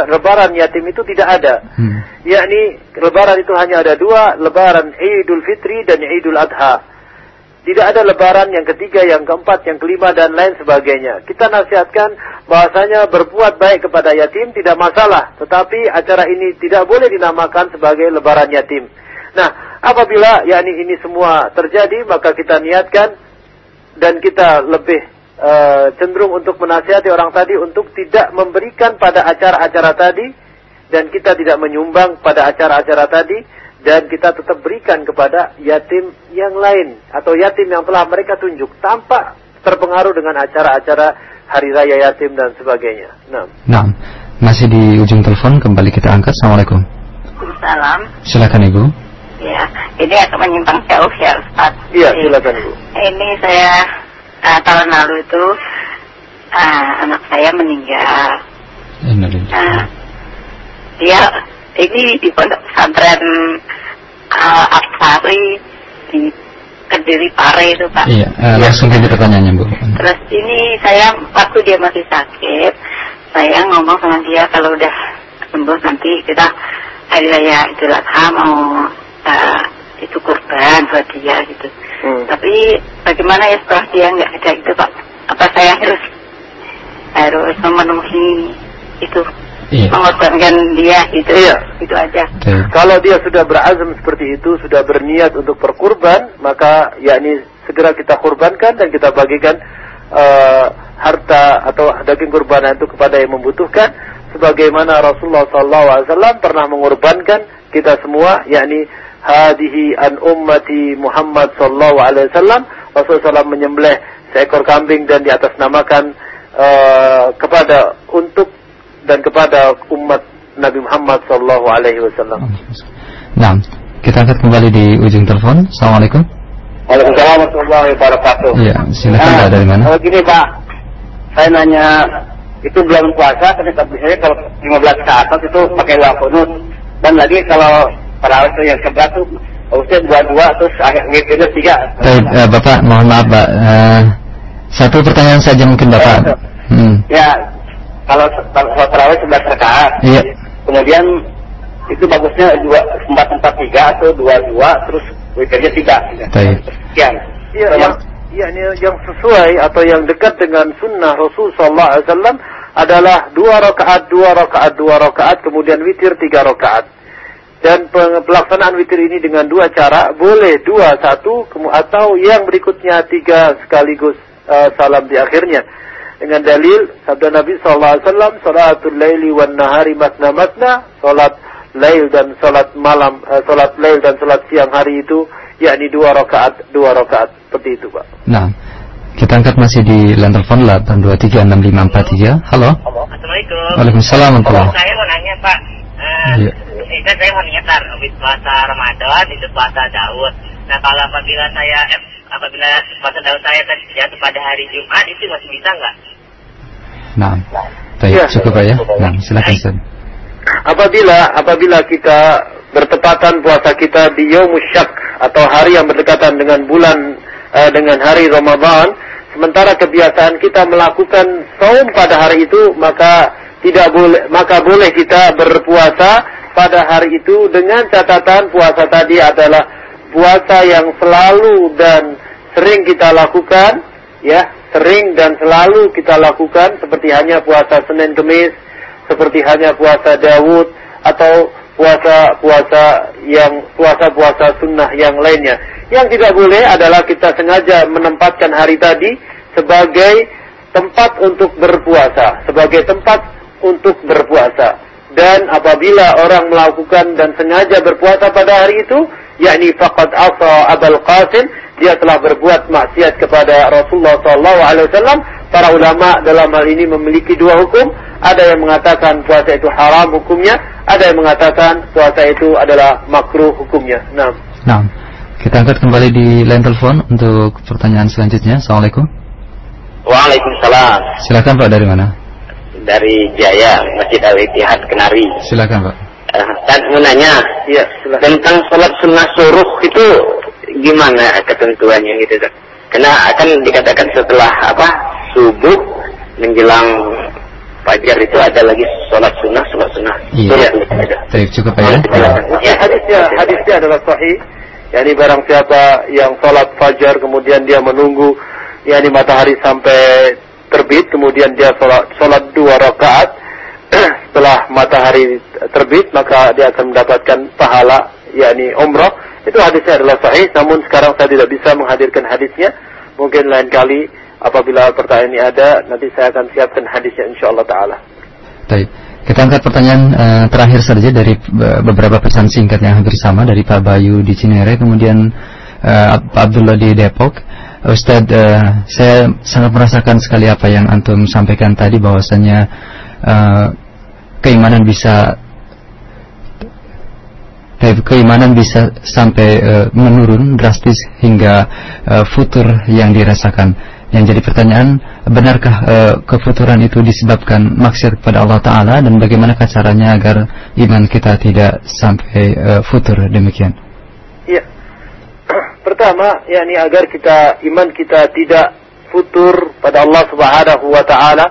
lebaran yatim itu tidak ada. Hmm. Yakni lebaran itu hanya ada dua, lebaran Idul Fitri dan Idul Adha. Tidak ada lebaran yang ketiga, yang keempat, yang kelima dan lain sebagainya. Kita nasihatkan bahasanya berbuat baik kepada yatim tidak masalah, tetapi acara ini tidak boleh dinamakan sebagai lebaran yatim. Nah, apabila yakni ini semua terjadi, maka kita niatkan dan kita lebih uh, cenderung untuk menasihati orang tadi untuk tidak memberikan pada acara-acara tadi dan kita tidak menyumbang pada acara-acara tadi dan kita tetap berikan kepada yatim yang lain atau yatim yang telah mereka tunjuk tanpa terpengaruh dengan acara-acara hari raya yatim dan sebagainya. Nah. nah, masih di ujung telepon kembali kita angkat. Assalamualaikum. Salam. Silakan Ibu. Ya, ini akan menyimpang jauh ya Ustaz. Iya, silakan Bu. Ini saya uh, tahun lalu itu uh, anak saya meninggal. Uh, dia ini di pondok pesantren uh, Aksari di Kediri Pare itu Pak. Iya, uh, langsung jadi pertanyaannya Bu. Terus ini saya waktu dia masih sakit, saya ngomong sama dia kalau udah sembuh nanti kita hari raya Idul Adha mau uh, itu kurban buat dia gitu. Hmm. Tapi bagaimana ya setelah dia nggak ada itu pak? Apa saya harus harus memenuhi itu iya. mengorbankan dia gitu? Iya. Itu aja. Okay. Kalau dia sudah berazam seperti itu, sudah berniat untuk berkurban, maka yakni segera kita kurbankan dan kita bagikan uh, harta atau daging kurban itu kepada yang membutuhkan sebagaimana Rasulullah SAW pernah mengorbankan kita semua yakni hadihi an ummati Muhammad sallallahu alaihi wasallam Rasulullah SAW menyembelih seekor kambing dan di atas namakan uh, kepada untuk dan kepada umat Nabi Muhammad sallallahu alaihi wasallam. Nah, kita angkat kembali di ujung telepon. Assalamualaikum. Waalaikumsalam warahmatullahi wabarakatuh. Iya, silakan nah, dari mana? Kalau gini Pak, saya nanya itu bulan puasa ketika biasanya kalau 15 ke atas itu pakai uang kunut dan lagi kalau para itu yang sebelah tuh Ustaz dua-dua terus akhir witirnya tiga. Baik, uh, Bapak mohon maaf Pak. Uh, satu pertanyaan saja mungkin Bapak. Ya, hmm. ya kalau kalau terawih sebelas rakaat. Iya. Kemudian itu bagusnya dua empat empat tiga atau dua dua terus witirnya tiga. Baik. Sekian. Iya, yang, ya, ini yang sesuai atau yang dekat dengan sunnah Rasul Sallallahu Alaihi Wasallam adalah dua rakaat, dua rakaat, dua rakaat, kemudian witir tiga rakaat dan pelaksanaan witir ini dengan dua cara boleh dua satu atau yang berikutnya tiga sekaligus uh, salam di akhirnya dengan dalil sabda Nabi saw salatul laili wan nahari matna matna salat lail dan salat malam, uh, salat lail dan salat siang hari itu yakni dua rakaat, dua rakaat seperti itu, Pak. Nah, kita angkat masih di line telepon 8236543. Halo. Assalamualaikum. Waalaikumsalam. Saya mau nanya, Pak. Uh, iya. Kan saya mau nyetar habis puasa Ramadan itu puasa Daud. Nah, kalau apabila saya eh, apabila puasa Daud saya jatuh pada hari Jumat itu masih bisa nggak? Nah, baik, ya. cukup ya. Nah, silakan Ustaz. Apabila apabila kita bertepatan puasa kita di Yaumusyak atau hari yang berdekatan dengan bulan uh, dengan hari Ramadan, sementara kebiasaan kita melakukan saum pada hari itu, maka tidak boleh maka boleh kita berpuasa pada hari itu dengan catatan puasa tadi adalah puasa yang selalu dan sering kita lakukan ya sering dan selalu kita lakukan seperti hanya puasa Senin Kemis, seperti hanya puasa Dawud atau puasa-puasa yang puasa-puasa sunnah yang lainnya. Yang tidak boleh adalah kita sengaja menempatkan hari tadi sebagai tempat untuk berpuasa, sebagai tempat untuk berpuasa. Dan apabila orang melakukan dan sengaja berpuasa pada hari itu, yakni faqad asa Abul Qasim, dia telah berbuat maksiat kepada Rasulullah SAW. Para ulama dalam hal ini memiliki dua hukum. Ada yang mengatakan puasa itu haram hukumnya, ada yang mengatakan puasa itu adalah makruh hukumnya. Nah. Nah, kita angkat kembali di line telepon untuk pertanyaan selanjutnya. Assalamualaikum. Waalaikumsalam. Silakan Pak dari mana? Dari Jaya, Masjid Al Ittihad Kenari. Silakan Pak. Uh, dan menanya, ya, tentang sholat sunnah suruh itu gimana ketentuannya gitu kan? Karena akan dikatakan setelah apa subuh menjelang fajar itu ada lagi sholat sunnah, sholat sunnah. Iya. Baik, cukup ya. ya. Hadisnya, hadisnya adalah sahih. Yani barang siapa yang sholat fajar kemudian dia menunggu yakni matahari sampai terbit kemudian dia sholat, sholat dua rakaat setelah matahari terbit maka dia akan mendapatkan pahala yakni umrah itu hadisnya adalah sahih, namun sekarang saya tidak bisa menghadirkan hadisnya. Mungkin lain kali apabila pertanyaan ini ada, nanti saya akan siapkan hadisnya insyaallah taala. Baik. Kita angkat pertanyaan uh, terakhir saja dari beberapa pesan singkat yang hampir sama dari Pak Bayu di Cinere, kemudian uh, Abdullah di Depok. Ustadz, uh, saya sangat merasakan sekali apa yang antum sampaikan tadi bahwasanya uh, keimanan bisa keimanan bisa sampai uh, menurun drastis hingga uh, futur yang dirasakan. Yang jadi pertanyaan, benarkah uh, kefuturan itu disebabkan maksiat kepada Allah Ta'ala dan bagaimana caranya agar iman kita tidak sampai uh, futur demikian? Iya. Pertama, yakni agar kita iman kita tidak futur pada Allah Subhanahu wa taala.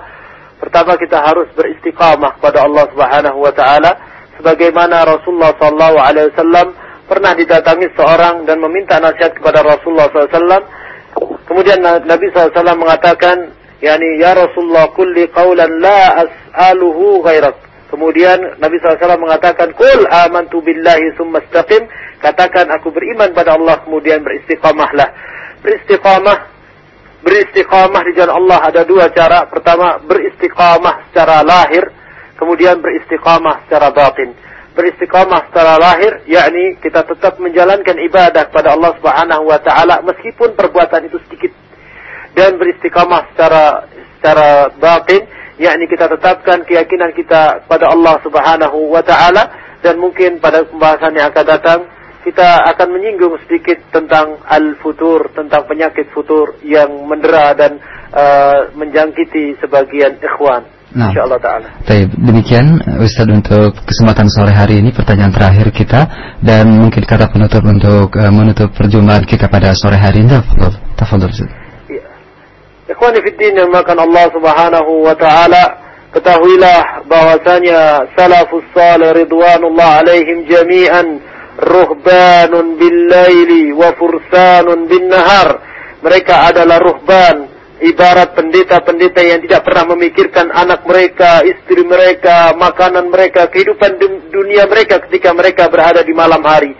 Pertama kita harus beristiqamah pada Allah Subhanahu wa taala sebagaimana Rasulullah sallallahu alaihi wasallam pernah didatangi seorang dan meminta nasihat kepada Rasulullah SAW. Kemudian Nabi SAW mengatakan, yani ya Rasulullah kulli qawlan la as'aluhu ghairak. Kemudian Nabi SAW mengatakan, Kul amantu billahi summa istaqim. Katakan aku beriman pada Allah, kemudian beristiqamahlah. Beristiqamah, beristiqamah di jalan Allah ada dua cara. Pertama, beristiqamah secara lahir kemudian beristiqamah secara batin. Beristiqamah secara lahir, yakni kita tetap menjalankan ibadah kepada Allah Subhanahu wa taala meskipun perbuatan itu sedikit. Dan beristiqamah secara secara batin, yakni kita tetapkan keyakinan kita pada Allah Subhanahu wa taala dan mungkin pada pembahasan yang akan datang kita akan menyinggung sedikit tentang al-futur, tentang penyakit futur yang mendera dan uh, menjangkiti sebagian ikhwan. Nah, InsyaAllah ta'ala. Baik, demikian Ustaz untuk kesempatan sore hari ini Pertanyaan terakhir kita. Dan mungkin kata penutup untuk uh, menutup perjumpaan kita pada sore hari ini. Tafadol, tafadol Ustaz. Ikhwani fiddin yang makan Allah subhanahu wa ta'ala Ketahuilah bahwasanya Salafus salih ridwanullah alaihim jami'an Ruhbanun bil laili wa fursanun bin nahar Mereka adalah ruhban ibarat pendeta-pendeta yang tidak pernah memikirkan anak mereka, istri mereka, makanan mereka, kehidupan dunia mereka ketika mereka berada di malam hari.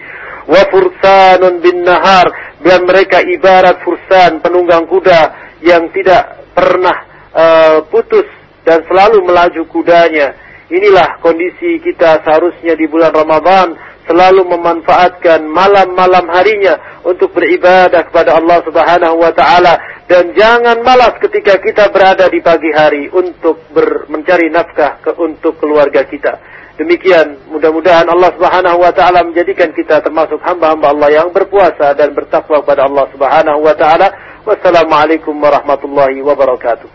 Wa fursanun bin nahar dan mereka ibarat fursan penunggang kuda yang tidak pernah uh, putus dan selalu melaju kudanya. Inilah kondisi kita seharusnya di bulan Ramadan selalu memanfaatkan malam-malam harinya untuk beribadah kepada Allah Subhanahu wa taala dan jangan malas ketika kita berada di pagi hari untuk mencari nafkah ke, untuk keluarga kita. Demikian mudah-mudahan Allah Subhanahu wa taala menjadikan kita termasuk hamba-hamba Allah yang berpuasa dan bertakwa kepada Allah Subhanahu wa taala. Wassalamualaikum warahmatullahi wabarakatuh.